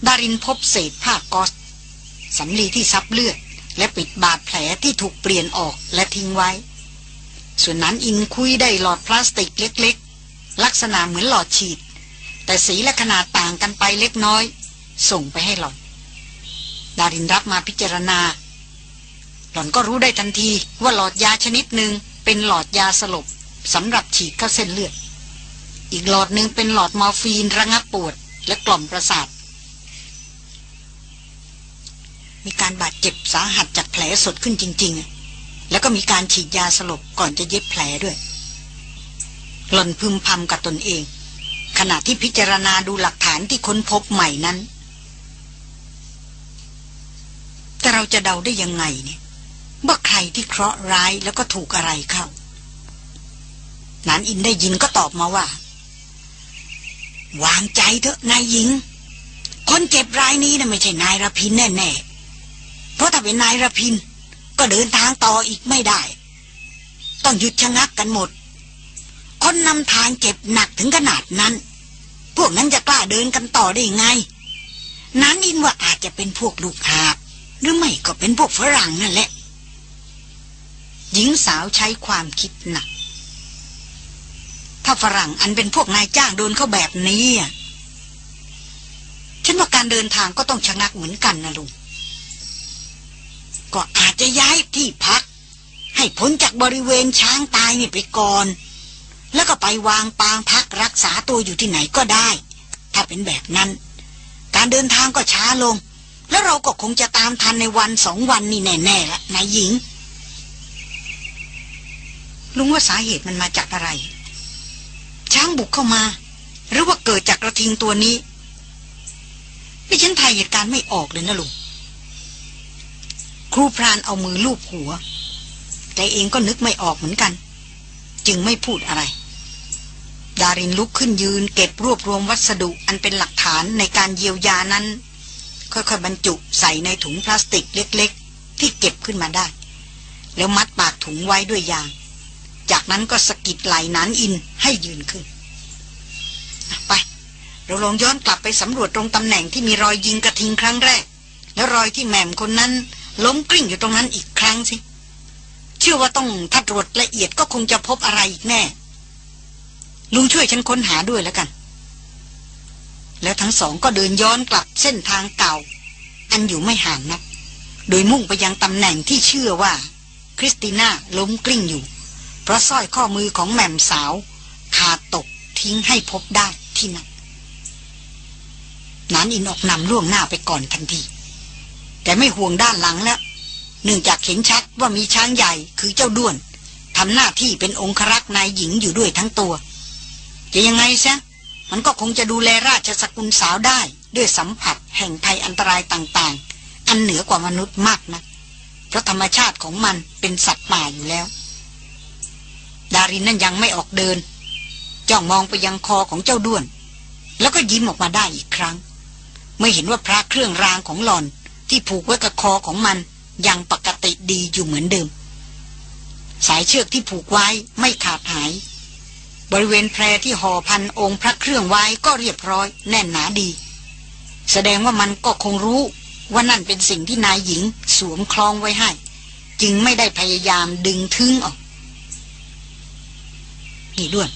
ดารินพบเศษผ้ากอสสำลีที่ซับเลือด และปิดบาดแผลที่ถูกเปลี่ยนออกและทิ้งไว้ ส่วนหนานอินคุ้ยได้หลอดพลาสติกเล็กๆ ลักษณะเหมือนหลอดฉีด แต่สีและขนาดต่างกันไปเล็กน้อย ส่งไปให้หล่อน ดารินรับมาพิจารณา หล่อนก็รู้ได้ทันทีว่าหลอดยาชนิดหนึ่งเป็นหลอดยาสลบสำหรับฉีดเข้าเส้นเลือด อีกหลอดหนึ่งเป็นหลอดมอร์ฟีนระงับปวด และกล่อมประสาท มีการบาดเจ็บสาหัสจากแผลสดขึ้นจริง ๆ แล้วก็มีการฉีดยาสลบก่อนจะเย็บแผลด้วย หล่อนพึมพำกับตนเอง ขณะที่พิจารณาดูหลักฐานที่ค้นพบใหม่นั้น แต่เราจะเดาได้ยังไงเนี่ยว่าใครที่เคราะห์ร้ายแล้วก็ถูกอะไรเข้า นานอินได้ยินก็ตอบมาว่า วางใจเถอะนายหญิง คนเจ็บรายนี้นะ่ะไม่ใช่นายระพินแน่ๆ เพราะถ้าเป็นนายระพิน ก็เดินทางต่ออีกไม่ได้ ต้องหยุดชะงักกันหมด คนนำทางเจ็บหนักถึงขนาดนั้น พวกนั้นจะกล้าเดินกันต่อได้ไง นั้นอินว่าอาจจะเป็นพวกลูกหาบหรือไม่ก็เป็นพวกฝรั่งนั่นแหละ หญิงสาวใช้ความคิดหนัก ถ้าฝรั่งอันเป็นพวกนายจ้างโดนเข้าแบบนี้ฉันว่าการเดินทางก็ต้องชะงักเหมือนกันนะลุง ก็อาจจะย้ายที่พัก ให้พ้นจากบริเวณช้างตายนี่ไปก่อน แล้วก็ไปวางปางพักรักษาตัวอยู่ที่ไหนก็ได้ ถ้าเป็นแบบนั้น การเดินทางก็ช้าลง แล้วเราก็คงจะตามทันในวันสองวันนี่แน่ๆละนายหญิง ลุงว่าสาเหตุมันมาจากอะไร ช้างบุกเข้ามา หรือว่าเกิดจากกระทิงตัวนี้ไม่ฉันทายเหตุการณ์ไม่ออกเลยนะลุง รูพรานเอามือลูบหัว แต่เองก็นึกไม่ออกเหมือนกัน จึงไม่พูดอะไร ดารินลุกขึ้นยืน เก็บรวบรวมวัสดุอันเป็นหลักฐานในการเยียวยานั้น ค่อยๆบรรจุใส่ในถุงพลาสติกเล็ก ๆ ที่เก็บขึ้นมาได้ แล้วมัดปากถุงไว้ด้วยยาง จากนั้นก็สกิดไหลนานอินให้ยืนขึ้นไปเราลองย้อนกลับไปสำรวจตรงตำแหน่งที่มีรอยยิงกระทิงครั้งแรก แล้วรอยที่แหม่มคนนั้น ล้มกลิ้งอยู่ตรงนั้นอีกครั้งสิ เชื่อว่าต้องถ้าตรวจละเอียดก็คงจะพบอะไรอีกแน่ ลุงช่วยฉันค้นหาด้วยแล้วกัน แล้วทั้งสองก็เดินย้อนกลับเส้นทางเก่า อันอยู่ไม่ห่างนัก โดยมุ่งไปยังตำแหน่งที่เชื่อว่า คริสติน่าล้มกลิ้งอยู่ เพราะสร้อยข้อมือของแหม่มสาว ขาดตกทิ้งให้พบได้ที่นั่นหนานอินออกนำล่วงหน้าไปก่อนทันที แต่ไม่ห่วงด้านหลังแล้วเนื่องจากเห็นชัดว่ามีช้างใหญ่คือเจ้าด้วนทำหน้าที่เป็นองครักษ์นายหญิงอยู่ด้วยทั้งตัว จะยังไงซะมันก็คงจะดูแลราชสกุลสาวได้ ด้วยสัมผัสแห่งภัยอันตรายต่างๆ อันเหนือกว่ามนุษย์มากนะเพราะธรรมชาติของมันเป็นสัตว์ป่าอยู่แล้ว ดารินนั่นยังไม่ออกเดิน จ้องมองไปยังคอของเจ้าด้วน แล้วก็ยิ้มออกมาได้อีกครั้งไม่เห็นว่าพระเครื่องรางของหลอน ที่ผูกไว้กับคอของมันยังปกติดีอยู่เหมือนเดิม สายเชือกที่ผูกไว้ไม่ขาดหาย บริเวณแพรที่ห่อพันองค์พระเครื่องไว้ก็เรียบร้อยแน่นหนาดี แสดงว่ามันก็คงรู้ว่านั่นเป็นสิ่งที่นายหญิงสวมคล้องไว้ให้ จึงไม่ได้พยายามดึงทึงออกนี่ด้วน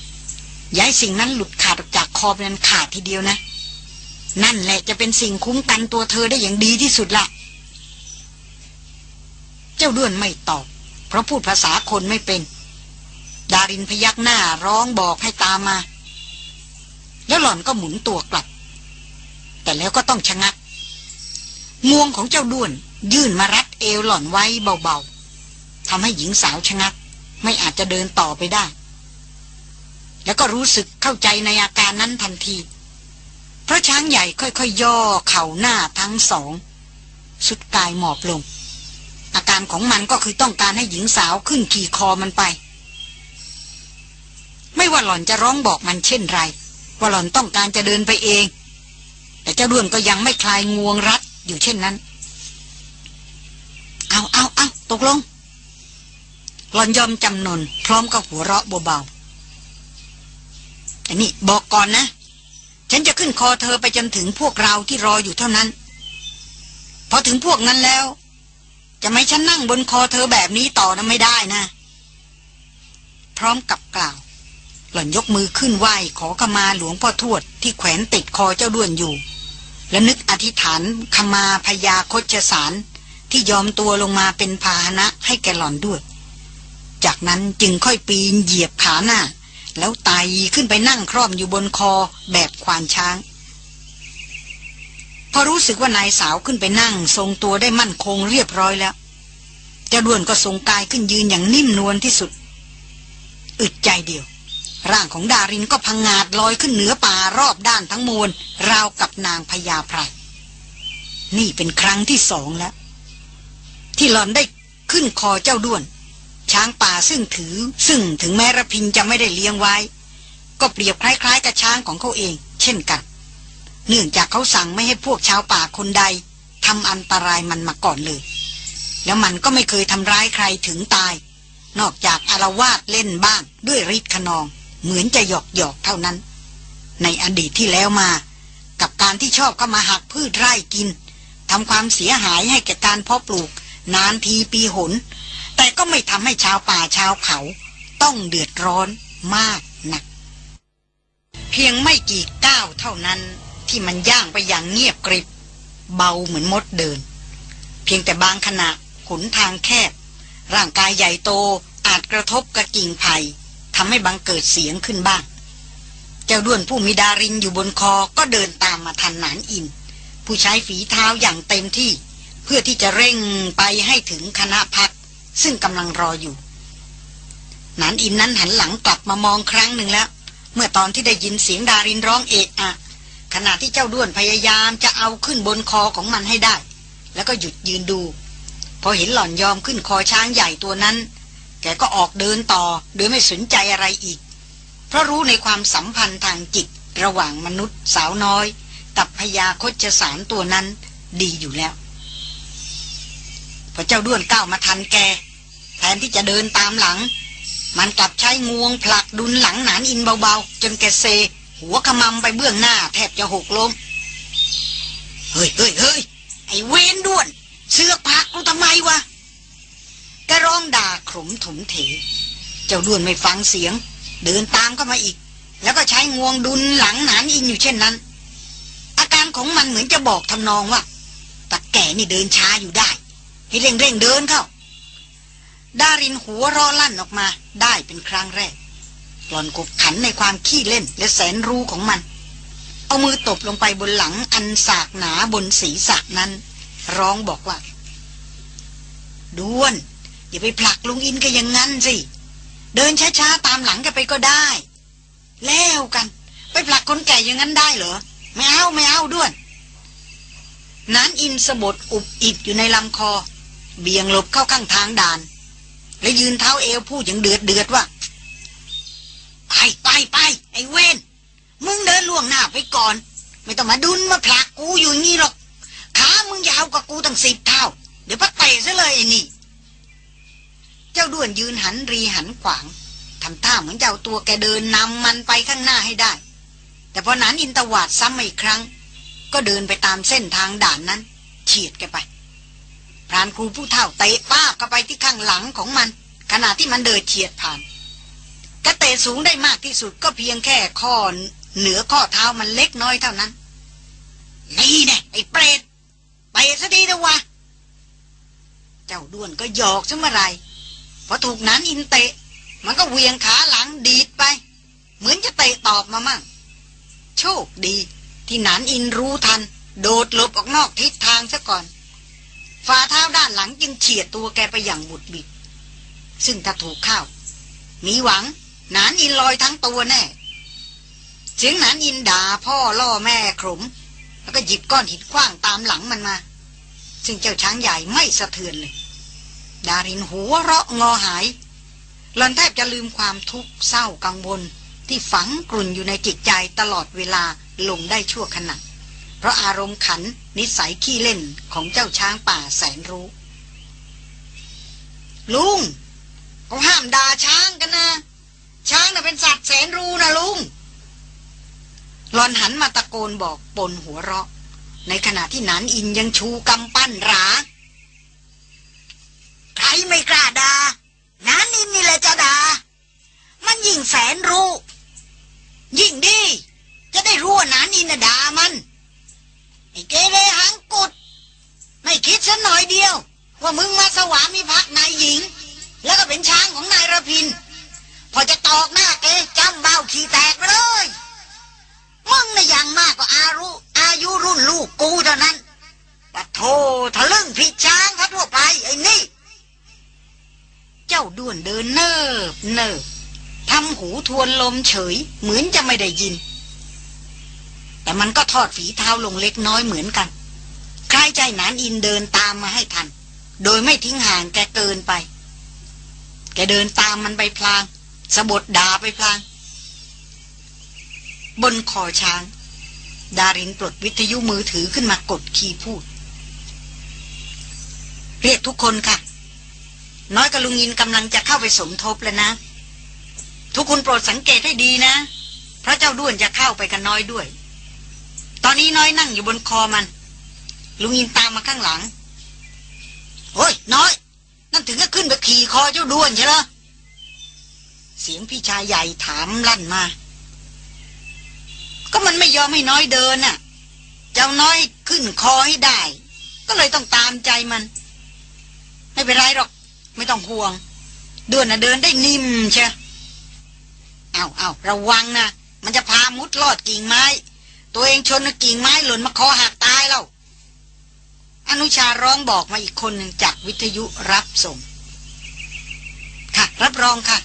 ย้ายสิ่งนั้นหลุดขาดออกจากคอเป็นขาดทีเดียวนะ นั่นแหละจะเป็นสิ่งคุ้มกันตัวเธอได้อย่างดีที่สุดละเจ้าด้วนไม่ตอบ เพราะพูดภาษาคนไม่เป็น ดารินพยักหน้าร้องบอกให้ตามมา แล้วหล่อนก็หมุนตัวกลับ แต่แล้วก็ต้องชะงักงวงของเจ้าด้วน ยื่นมารัดเอวหล่อนไว้เบาๆทำให้หญิงสาวชะงัก ไม่อาจจะเดินต่อไปได้ แล้วก็รู้สึกเข้าใจในอาการนั้นทันที ราะช้างใหญ่ค่อยๆยย่อเข่าหน้าทั้งสอง สุดกายหมอบลง อาการของมันก็คือต้องการให้หญิงสาวขึ้นขี่คอมันไป ไม่ว่าหล่อนจะร้องบอกมันเช่นไร ว่าหล่อนต้องการจะเดินไปเอง แต่เจ้าด้วนก็ยังไม่คลายงวงรัดอยู่เช่นนั้น เอาเอาเอาตกลง หล่อนยอมจำนน พร้อมกับหัวเราะเบาๆแต่นี่บอกก่อนนะ ฉันจะขึ้นคอเธอไปจนถึงพวกเราที่รออยู่เท่านั้น พอถึงพวกนั้นแล้ว จะไม่ฉันนั่งบนคอเธอแบบนี้ต่อนะไม่ได้นะ พร้อมกับกล่าว หล่อนยกมือขึ้นไหว้ขอขมาหลวงพ่อทวดที่แขวนติดคอเจ้าด้วนอยู่ และนึกอธิษฐานขมาพยาคชสารที่ยอมตัวลงมาเป็นพาหนะให้แกหล่อนด้วย จากนั้นจึงค่อยปีนเหยียบขาหน้า แล้วไต่ขึ้นไปนั่งคร่อมอยู่บนคอแบบควานช้าง พอรู้สึกว่านายสาวขึ้นไปนั่ง ทรงตัวได้มั่นคงเรียบร้อยแล้วเจ้าด้วนก็ทรงกายขึ้นยืนอย่างนิ่มนวลที่สุด อึดใจเดียว ร่างของดารินก็พังงาดลอยขึ้นเหนือป่ารอบด้านทั้งมวลราวกับนางพญาไพรนี่เป็นครั้งที่สองแล้ว ที่หลอนได้ขึ้นคอเจ้าด้วน ช้างป่าซึ่งถือ ซึ่งถึงแม้ระพินจะไม่ได้เลี้ยงไว้ ก็เปรียบคล้ายๆกับช้างของเขาเอง เช่นกัน เนื่องจากเขาสั่งไม่ให้พวกชาวป่าคนใดทำอันตรายมันมาก่อนเลย แล้วมันก็ไม่เคยทำร้ายใครถึงตาย นอกจากอารวาสเล่นบ้างด้วยฤทธิ์ขนอง เหมือนจะหยอกหยอกเท่านั้น ในอดีตที่แล้วมา กับการที่ชอบเข้ามาหักพืชไร่กินทำความเสียหายให้แก่การเพาะปลูก นานทีปีหน แต่ก็ไม่ทำให้ชาวป่าชาวเขา ต้องเดือดร้อนมากนัก เพียงไม่กี่ก้าวเท่านั้นที่มันย่างไปอย่างเงียบกริบ เบาเหมือนมดเดิน เพียงแต่บางขณะขนทางแคบ ร่างกายใหญ่โตอาจกระทบกับกิ่งไผ่ทำให้บังเกิดเสียงขึ้นบ้าง เจ้าด้วนผู้มีดารินอยู่บนคอก็เดินตามมาทันหนานอิน ผู้ใช้ฝีเท้าอย่างเต็มที่ เพื่อที่จะเร่งไปให้ถึงคณะพัก ซึ่งกำลังรออยู่นานอินนั้นหันหลังกลับมามองครั้งหนึ่งแล้ว เมื่อตอนที่ได้ยินเสียงดารินร้องเอะอะ ขณะที่เจ้าด้วนพยายามจะเอาขึ้นบนคอของมันให้ได้ แล้วก็หยุดยืนดู พอเห็นหล่อนยอมขึ้นคอช้างใหญ่ตัวนั้น แกก็ออกเดินต่อโดยไม่สนใจอะไรอีก เพราะรู้ในความสัมพันธ์ทางจิตระหว่างมนุษย์สาวน้อย กับพญาคจสารตัวนั้นดีอยู่แล้ว อเจ้าด้วนก้าวมาทันแก แทนที่จะเดินตามหลัง มันกลับใช้งวงผลักดุนหลังหนานอินเบาๆ จนแกเซ หัวขมำไปเบื้องหน้า แทบจะหกล้มเฮ้ยเฮ้ยเฮ้ยไอเวนด้วน เสื้อผักกูทำไมวะแกร้องด่าขมถมเถ เจ้าด้วนไม่ฟังเสียง เดินตามเข้ามาอีก แล้วก็ใช้งวงดุลหลังหนานอินอยู่เช่นนั้น อาการของมันเหมือนจะบอกทำนองว่าตาแก่นี่เดินช้าอยู่ได้ ให้เร่งเร่งเดินเข้า ดารินหัวรอลั่นออกมาได้เป็นครั้งแรก หลอนกบขันในความขี้เล่นและแสนรู้ของมัน เอามือตบลงไปบนหลังอันสากหนาบนศีรษะนั้น ร้องบอกว่าด้วน อย่าไปผลักลุงอินก็อย่างงั้นสิ เดินช้าๆตามหลังกันไปก็ได้ แล้วกัน ไปผลักคนแก่อย่างนั้นได้เหรอ ไม่เอาไม่เอาด้วนนานอินสะบดอุบอิบอยู่ในลำคอ เบี่ยงหลบเข้าข้างทางด่าน และยืนเท้าเอวพูดอย่างเดือดเดือดว่า ไปไปไปไอ้เวนมึงเดินล่วงหน้าไปก่อน ไม่ต้องมาดุนมาผลักกูอยู่งี้หรอก ขามึงยาวกว่ากูตั้งสิบเท่า เดี๋ยวพัดเตะซะเลยไอ้นี่ เจ้าด้วนยืนหันรีหันขวางทำท่าเหมือนจะเจ้าตัวแกเดินนำมันไปข้างหน้าให้ได้ แต่พอนันอินตวาดซ้ำอีกครั้ง ก็เดินไปตามเส้นทางด่านนั้นเฉียดแกไป พรานครูผู้เฒ่าเตะป้าบเข้าไปที่ข้างหลังของมัน ขณะที่มันเดินเฉียดผ่านกระเตะสูงได้มากที่สุดก็เพียงแค่ข้อเหนือข้อเท้ามันเล็กน้อยเท่านั้น นี่แน่ไอ้เปรตไปซะดีนะวะ เจ้าด้วนก็หยอกซะเมื่อไรพอถูกนั้นอินเตะ มันก็เวียงขาหลังดีดไป เหมือนจะเตะตอบมามั่ง โชคดี ที่หนานอินรู้ทัน โดดหลบออกนอกทิศทางซะก่อน ฝ่าเท้าด้านหลังจึงเฉียดตัวแกไปอย่างบุดบิด ซึ่งถ้าถูกเข้า มีหวังหนานอินลอยทั้งตัวแน่ เสียงหนานอินด่าพ่อล่อแม่ขม แล้วก็หยิบก้อนหินคว้างตามหลังมันมา ซึ่งเจ้าช้างใหญ่ไม่สะเทือนเลย ดารินหัวเราะงอหายหลอนแทบจะลืมความทุกข์เศร้ากังวลที่ฝังกลุ่นอยู่ในจิตใจตลอดเวลาลงได้ชั่วขณะ เพราะอารมณ์ขันนิสัยขี้เล่นของเจ้าช้างป่าแสนรู้ ลุงเขาห้ามด่าช้างกันนะ ช้างน่ะเป็นสัตว์แสนรู้นะลุงหลอนหันมาตะโกนบอกปนหัวเราะ ในขณะที่นันอินยังชูกำปั้นราใครไม่กล้าดา่านันอินนี่แหละจะดา่ามันยิ่งแสนรู้ ยิ่งดี จะได้รู้ว่านันอินน่ะด่ามัน อ้เกเรหังกุด ไม่คิดสัหน่อยเดียว ว่ามึงมาสวามิภักดิ์นายหญิง แล้วก็เป็นช้างของนายระพิน พอจะตอกหน้าเกจ้ำเบ้าขี้แตกเลยมึงน่ะยังมากกว่าอารุอายุรุ่นลูกกูเท่านั้นปะโททะลึ่งผิดช้างเขาทั่วไปไอ้นี่ เจ้าด้วนเดินเนิบเนิบทำหูทวนลมเฉย เหมือนจะไม่ได้ยิน แต่มันก็ทอดฝีเท้าลงเล็กน้อยเหมือนกันใครใจนานอินเดินตามมาให้ทัน โดยไม่ทิ้งห่างแกเกินไป แกเดินตามมันไปพลางสะบดด่าไปพลาง บนคอช้าง ดารินปลดวิทยุมือถือขึ้นมากดคีย์พูด เรียกทุกคนค่ะ น้อยกับลุงยินกำลังจะเข้าไปสมทบแล้วนะ ทุกคนโปรดสังเกตให้ดีนะ พระเจ้าด้วนจะเข้าไปกันน้อยด้วย ตอนนี้น้อยนั่งอยู่บนคอมัน ลุงยินตามมาข้างหลังโอ้ยน้อย นั่นถึงก็ขึ้นไปขี่คอเจ้าด้วนใช่ไหมเสียงพี่ชายใหญ่ถามลั่นมา ก็มันไม่ยอมให้น้อยเดินน่ะ เจ้าน้อยขึ้นคอให้ได้ ก็เลยต้องตามใจมัน ไม่เป็นไรหรอก ไม่ต้องห่วงเดินน่ะเดินได้นิ่มเชียเอาเอาระวังนะมันจะพามุดลอดกิ่งไม้ ตัวเองชนกิ่งไม้หล่นมาคอหักตายแล้วอนุชาร้องบอกมาอีกคนหนึ่งจากวิทยุรับส่ง ค่ะ รับรองค่ะ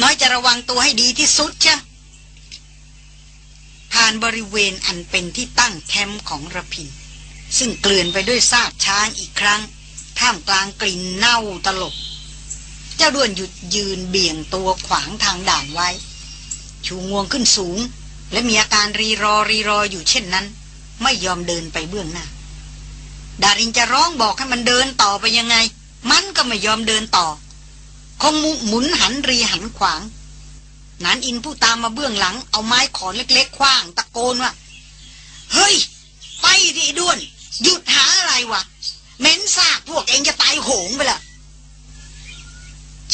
น้อยจะระวังตัวให้ดีที่สุดเชียผ่านบริเวณอันเป็นที่ตั้งแคมป์ของระพิน ซึ่งเกลื่อนไปด้วยซากช้างอีกครั้ง ท่ามกลางกลิ่นเน่าตลบ เจ้าด้วนหยุดยืนเบี่ยงตัวขวางทางด่านไว้ ชูงวงขึ้นสูง และมีอาการรีรอรีรออยู่เช่นนั้น ไม่ยอมเดินไปเบื้องหน้า ดารินจะร้องบอกให้มันเดินต่อไปยังไง มันก็ไม่ยอมเดินต่อ คงหมุนหันรีหันขวางนานอินผู้ตามมาเบื้องหลัง เอาไม้ขอนเล็กๆคว้างตะโกนว่า เฮ้ย ไปดิด้วน หยุดหาอะไรวะเม้นซากพวกเองจะตายโหงไปละ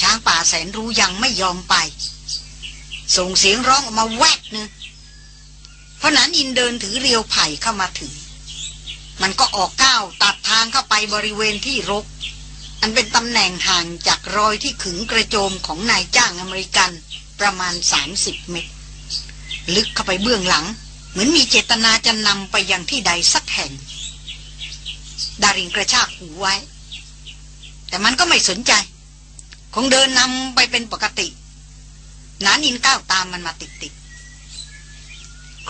ช้างป่าแสนรู้ยังไม่ยอมไป ส่งเสียงร้องออกมาแวกนึง เพราะนั้นอินเดินถือเรียวไผ่เข้ามาถึง มันก็ออกก้าวตัดทางเข้าไปบริเวณที่รก อันเป็นตำแหน่งห่างจากรอยที่ขึงกระโจมของนายจ้างอเมริกันประมาณสามสิบเมตร ลึกเข้าไปเบื้องหลัง เหมือนมีเจตนาจะนำไปยังที่ใดสักแห่ง ดารินกระชากหูไว้ แต่มันก็ไม่สนใจ คงเดินนำไปเป็นปกติ นานอินก้าวตามมันมาติดๆ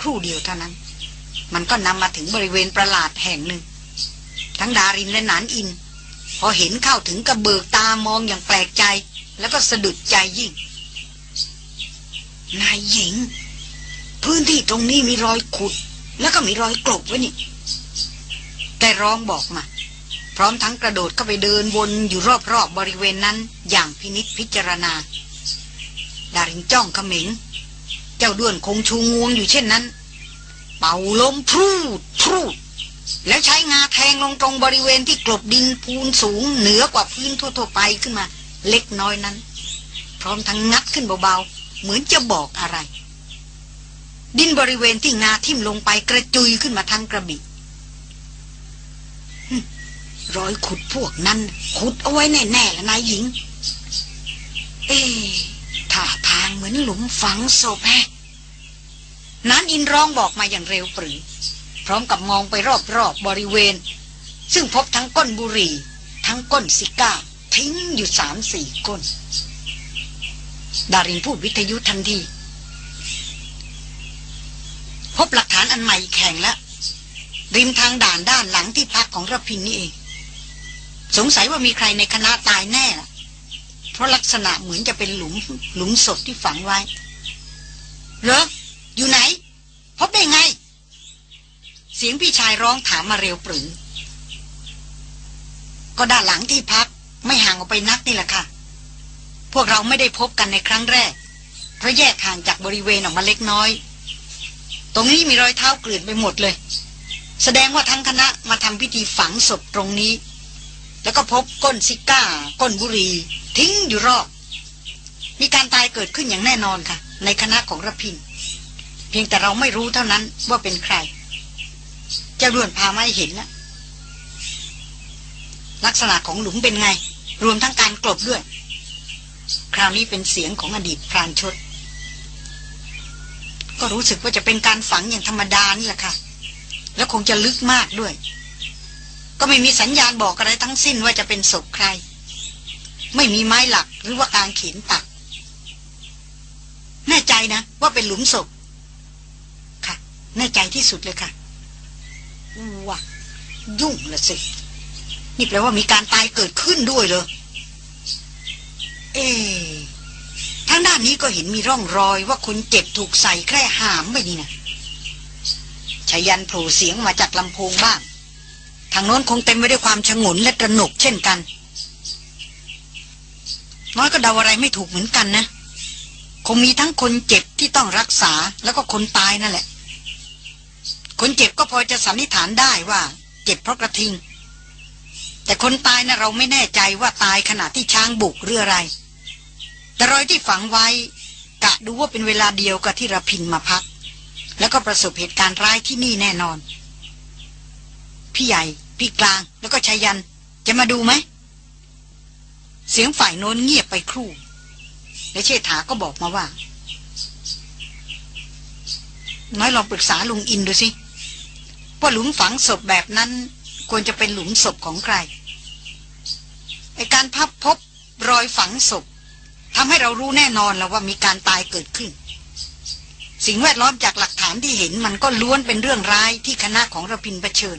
ครู่เดียวเท่านั้น มันก็นำมาถึงบริเวณประหลาดแห่งหนึ่ง ทั้งดารินและนานอิน พอเห็นเข้าถึงกระเบิกตามองอย่างแปลกใจ แล้วก็สะดุดใจยิ่ง นายหญิง พื้นที่ตรงนี้มีรอยขุด แล้วก็มีรอยกลบไว้นี่แกร้องบอกมาพร้อมทั้งกระโดดเข้าไปเดินวนอยู่รอบๆบบริเวณนั้นอย่างพินิษพิจารณา ดารินจ้องเขม็ง เจ้าด้วนคงชูงวงอยู่เช่นนั้น เป่าลมพรูดพรูดแล้วใช้งาแทงลงตรงบริเวณที่กลบดินพูนสูงเหนือกว่าพื้นทั่วๆไปขึ้นมา เล็กน้อยนั้น พร้อมทั้งงัดขึ้นเบาๆ เหมือนจะบอกอะไร ดินบริเวณที่งาทิ่มลงไปกระจุยขึ้นมาทั้งกระบี่รอยขุดพวกนั้น ขุดเอาไว้แน่ๆแล้วนายหญิง เอ๊ท่าทางเหมือนหลุมฝังศพแฮ นั้นอินร้องบอกมาอย่างเร็วปรือ พร้อมกับมองไปรอบๆบบริเวณ ซึ่งพบทั้งก้นบุหรี่ ทั้งก้นซิก้า ทิ้งอยู่สามสี่ก้น ดารินพูดวิทยุทันที พบหลักฐานอันใหม่แข่งแล้วริมทางด่านด้านหลังที่พักของรพินนี่เอง สงสัยว่ามีใครในคณะตายแน่ละเพราะลักษณะเหมือนจะเป็นหลุมหลุมศพที่ฝังไว้เหรอ อยู่ไหน พบได้ไง เสียงพี่ชายร้องถามมาเร็วปรือก็ด้านหลังที่พักไม่ห่างออกไปนักนี่แหละค่ะ พวกเราไม่ได้พบกันในครั้งแรก เพราะแยกห่างจากบริเวณออกมาเล็กน้อย ตรงนี้มีรอยเท้าเกลื่อนไปหมดเลย แสดงว่าทั้งคณะมาทำพิธีฝังศพตรงนี้ แล้วก็พบก้นซิก้า ก้นบุรี ทิ้งอยู่รอบ มีการตายเกิดขึ้นอย่างแน่นอนค่ะ ในคณะของระพิน เพียงแต่เราไม่รู้เท่านั้นว่าเป็นใคร เจ้าด่วนพามาให้เห็นแล้วลักษณะของหลุมเป็นไง รวมทั้งการกลบด้วย คราวนี้เป็นเสียงของอดีตพรานชด ก็รู้สึกว่าจะเป็นการฝังอย่างธรรมดานี่แหละค่ะ แล้วคงจะลึกมากด้วย ก็ไม่มีสัญญาณบอกอะไรทั้งสิ้นว่าจะเป็นศพใคร ไม่มีไม้หลักหรือว่าการเขนตัก แน่ใจนะว่าเป็นหลุมศพ แน่ใจที่สุดเลยค่ะว้ายุ่งละสิ นี่แปลว่ามีการตายเกิดขึ้นด้วยเลยเอ๊ทางด้านนี้ก็เห็นมีร่องรอยว่าคนเจ็บถูกใส่แคร่หามไปนี่นะชายันโผล่เสียงมาจากลำโพงบ้าง ทางโน้นคงเต็มไปด้วยความชงนและตระหนกเช่นกัน น้อยก็เดาอะไรไม่ถูกเหมือนกันนะ คงมีทั้งคนเจ็บที่ต้องรักษาแล้วก็คนตายนั่นแหละ คนเจ็บก็พอจะสันนิษฐานได้ว่า เจ็บเพราะกระทิง แต่คนตายนะเราไม่แน่ใจว่าตายขณะที่ช้างบุกหรืออะไร แต่รอยที่ฝังไว้ กะดูว่าเป็นเวลาเดียวกับที่ระพินมาพัก แล้วก็ประสบเหตุการณ์ร้ายที่นี่แน่นอน พี่ใหญ่ พี่กลาง แล้วก็ชายัน จะมาดูไหม เสียงฝ่ายโน้นเงียบไปครู่ และเชษฐาก็บอกมาว่าน้อยลองปรึกษาลุงอินดูสิ ว่าหลุมฝังศพแบบนั้น ควรจะเป็นหลุมศพของใครไอการพับพบรอยฝังศพทำให้เรารู้แน่นอนแล้วว่ามีการตายเกิดขึ้น สิ่งแวดล้อมจากหลักฐานที่เห็นมันก็ล้วนเป็นเรื่องร้ายที่คณะของระพินเผชิญ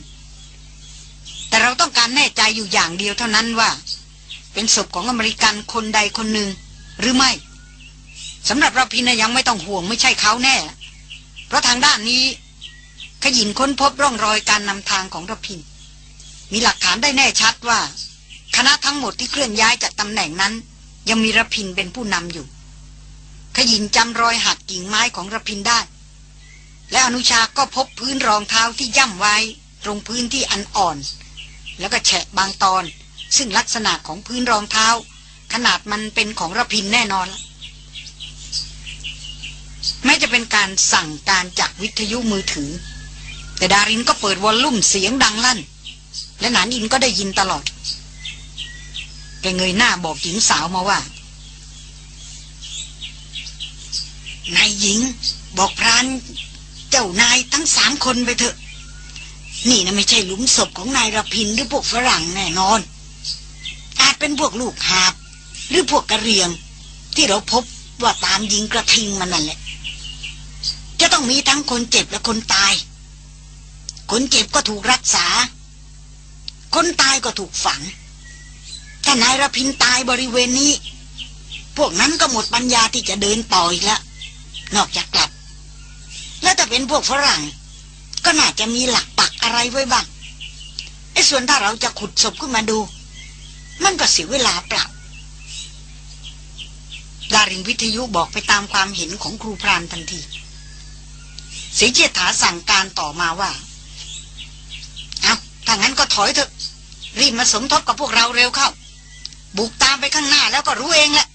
แต่เราต้องการแน่ใจอยู่อย่างเดียวเท่านั้นว่า เป็นศพของอเมริกันคนใดคนหนึ่ง หรือไม่สำหรับระพินยังไม่ต้องห่วงไม่ใช่เขาแน่ เพราะทางด้านนี้ ขยินค้นพบร่องรอยการนำทางของระพิน มีหลักฐานได้แน่ชัดว่า คณะทั้งหมดที่เคลื่อนย้ายจากตำแหน่งนั้น ยังมีระพินเป็นผู้นำอยู่ ขยินจำรอยหักกิ่งไม้ของระพินได้ และอนุชาก็พบพื้นรองเท้าที่ย่ำไว้ ตรงพื้นที่อันอ่อน แล้วก็แฉะบางตอน ซึ่งลักษณะของพื้นรองเท้า ขนาดมันเป็นของระพินแน่นอนละแม้จะเป็นการสั่งการจากวิทยุมือถือ แต่ดารินก็เปิดวอลลุ่มเสียงดังลั่น และหนานอินก็ได้ยินตลอด แกเงยหน้าบอกหญิงสาวมาว่านายหญิง บอกพราน เจ้านายทั้งสามคนไปเถอะ นี่นะไม่ใช่หลุมศพของนายรพินหรือพวกฝรั่งแน่นอน อาจเป็นพวกลูกหาบ หรือพวกกระเรียง ที่เราพบว่าตามยิงกระทิงมันนั่นแหละ จะต้องมีทั้งคนเจ็บและคนตาย คนเจ็บก็ถูกรักษา คนตายก็ถูกฝัง ถ้านายรพินตายบริเวณนี้ พวกนั้นก็หมดปัญญาที่จะเดินต่ออีกแล้วนอกจากกลับ แล้วแต่เป็นพวกฝรั่ง ก็น่าจะมีหลักปักอะไรไว้บ้างไอ้ส่วนถ้าเราจะขุดศพขึ้นมาดู มันก็เสียเวลาเปล่าดารินวิทยุบอกไปตามความเห็นของครูพรานทันทีสีเจษฐาสั่งการต่อมาว่า ถ้างั้นก็ถอยเถอะ รีบมาสมทบกับพวกเราเร็วเข้า บุกตามไปข้างหน้าแล้วก็รู้เองแหละ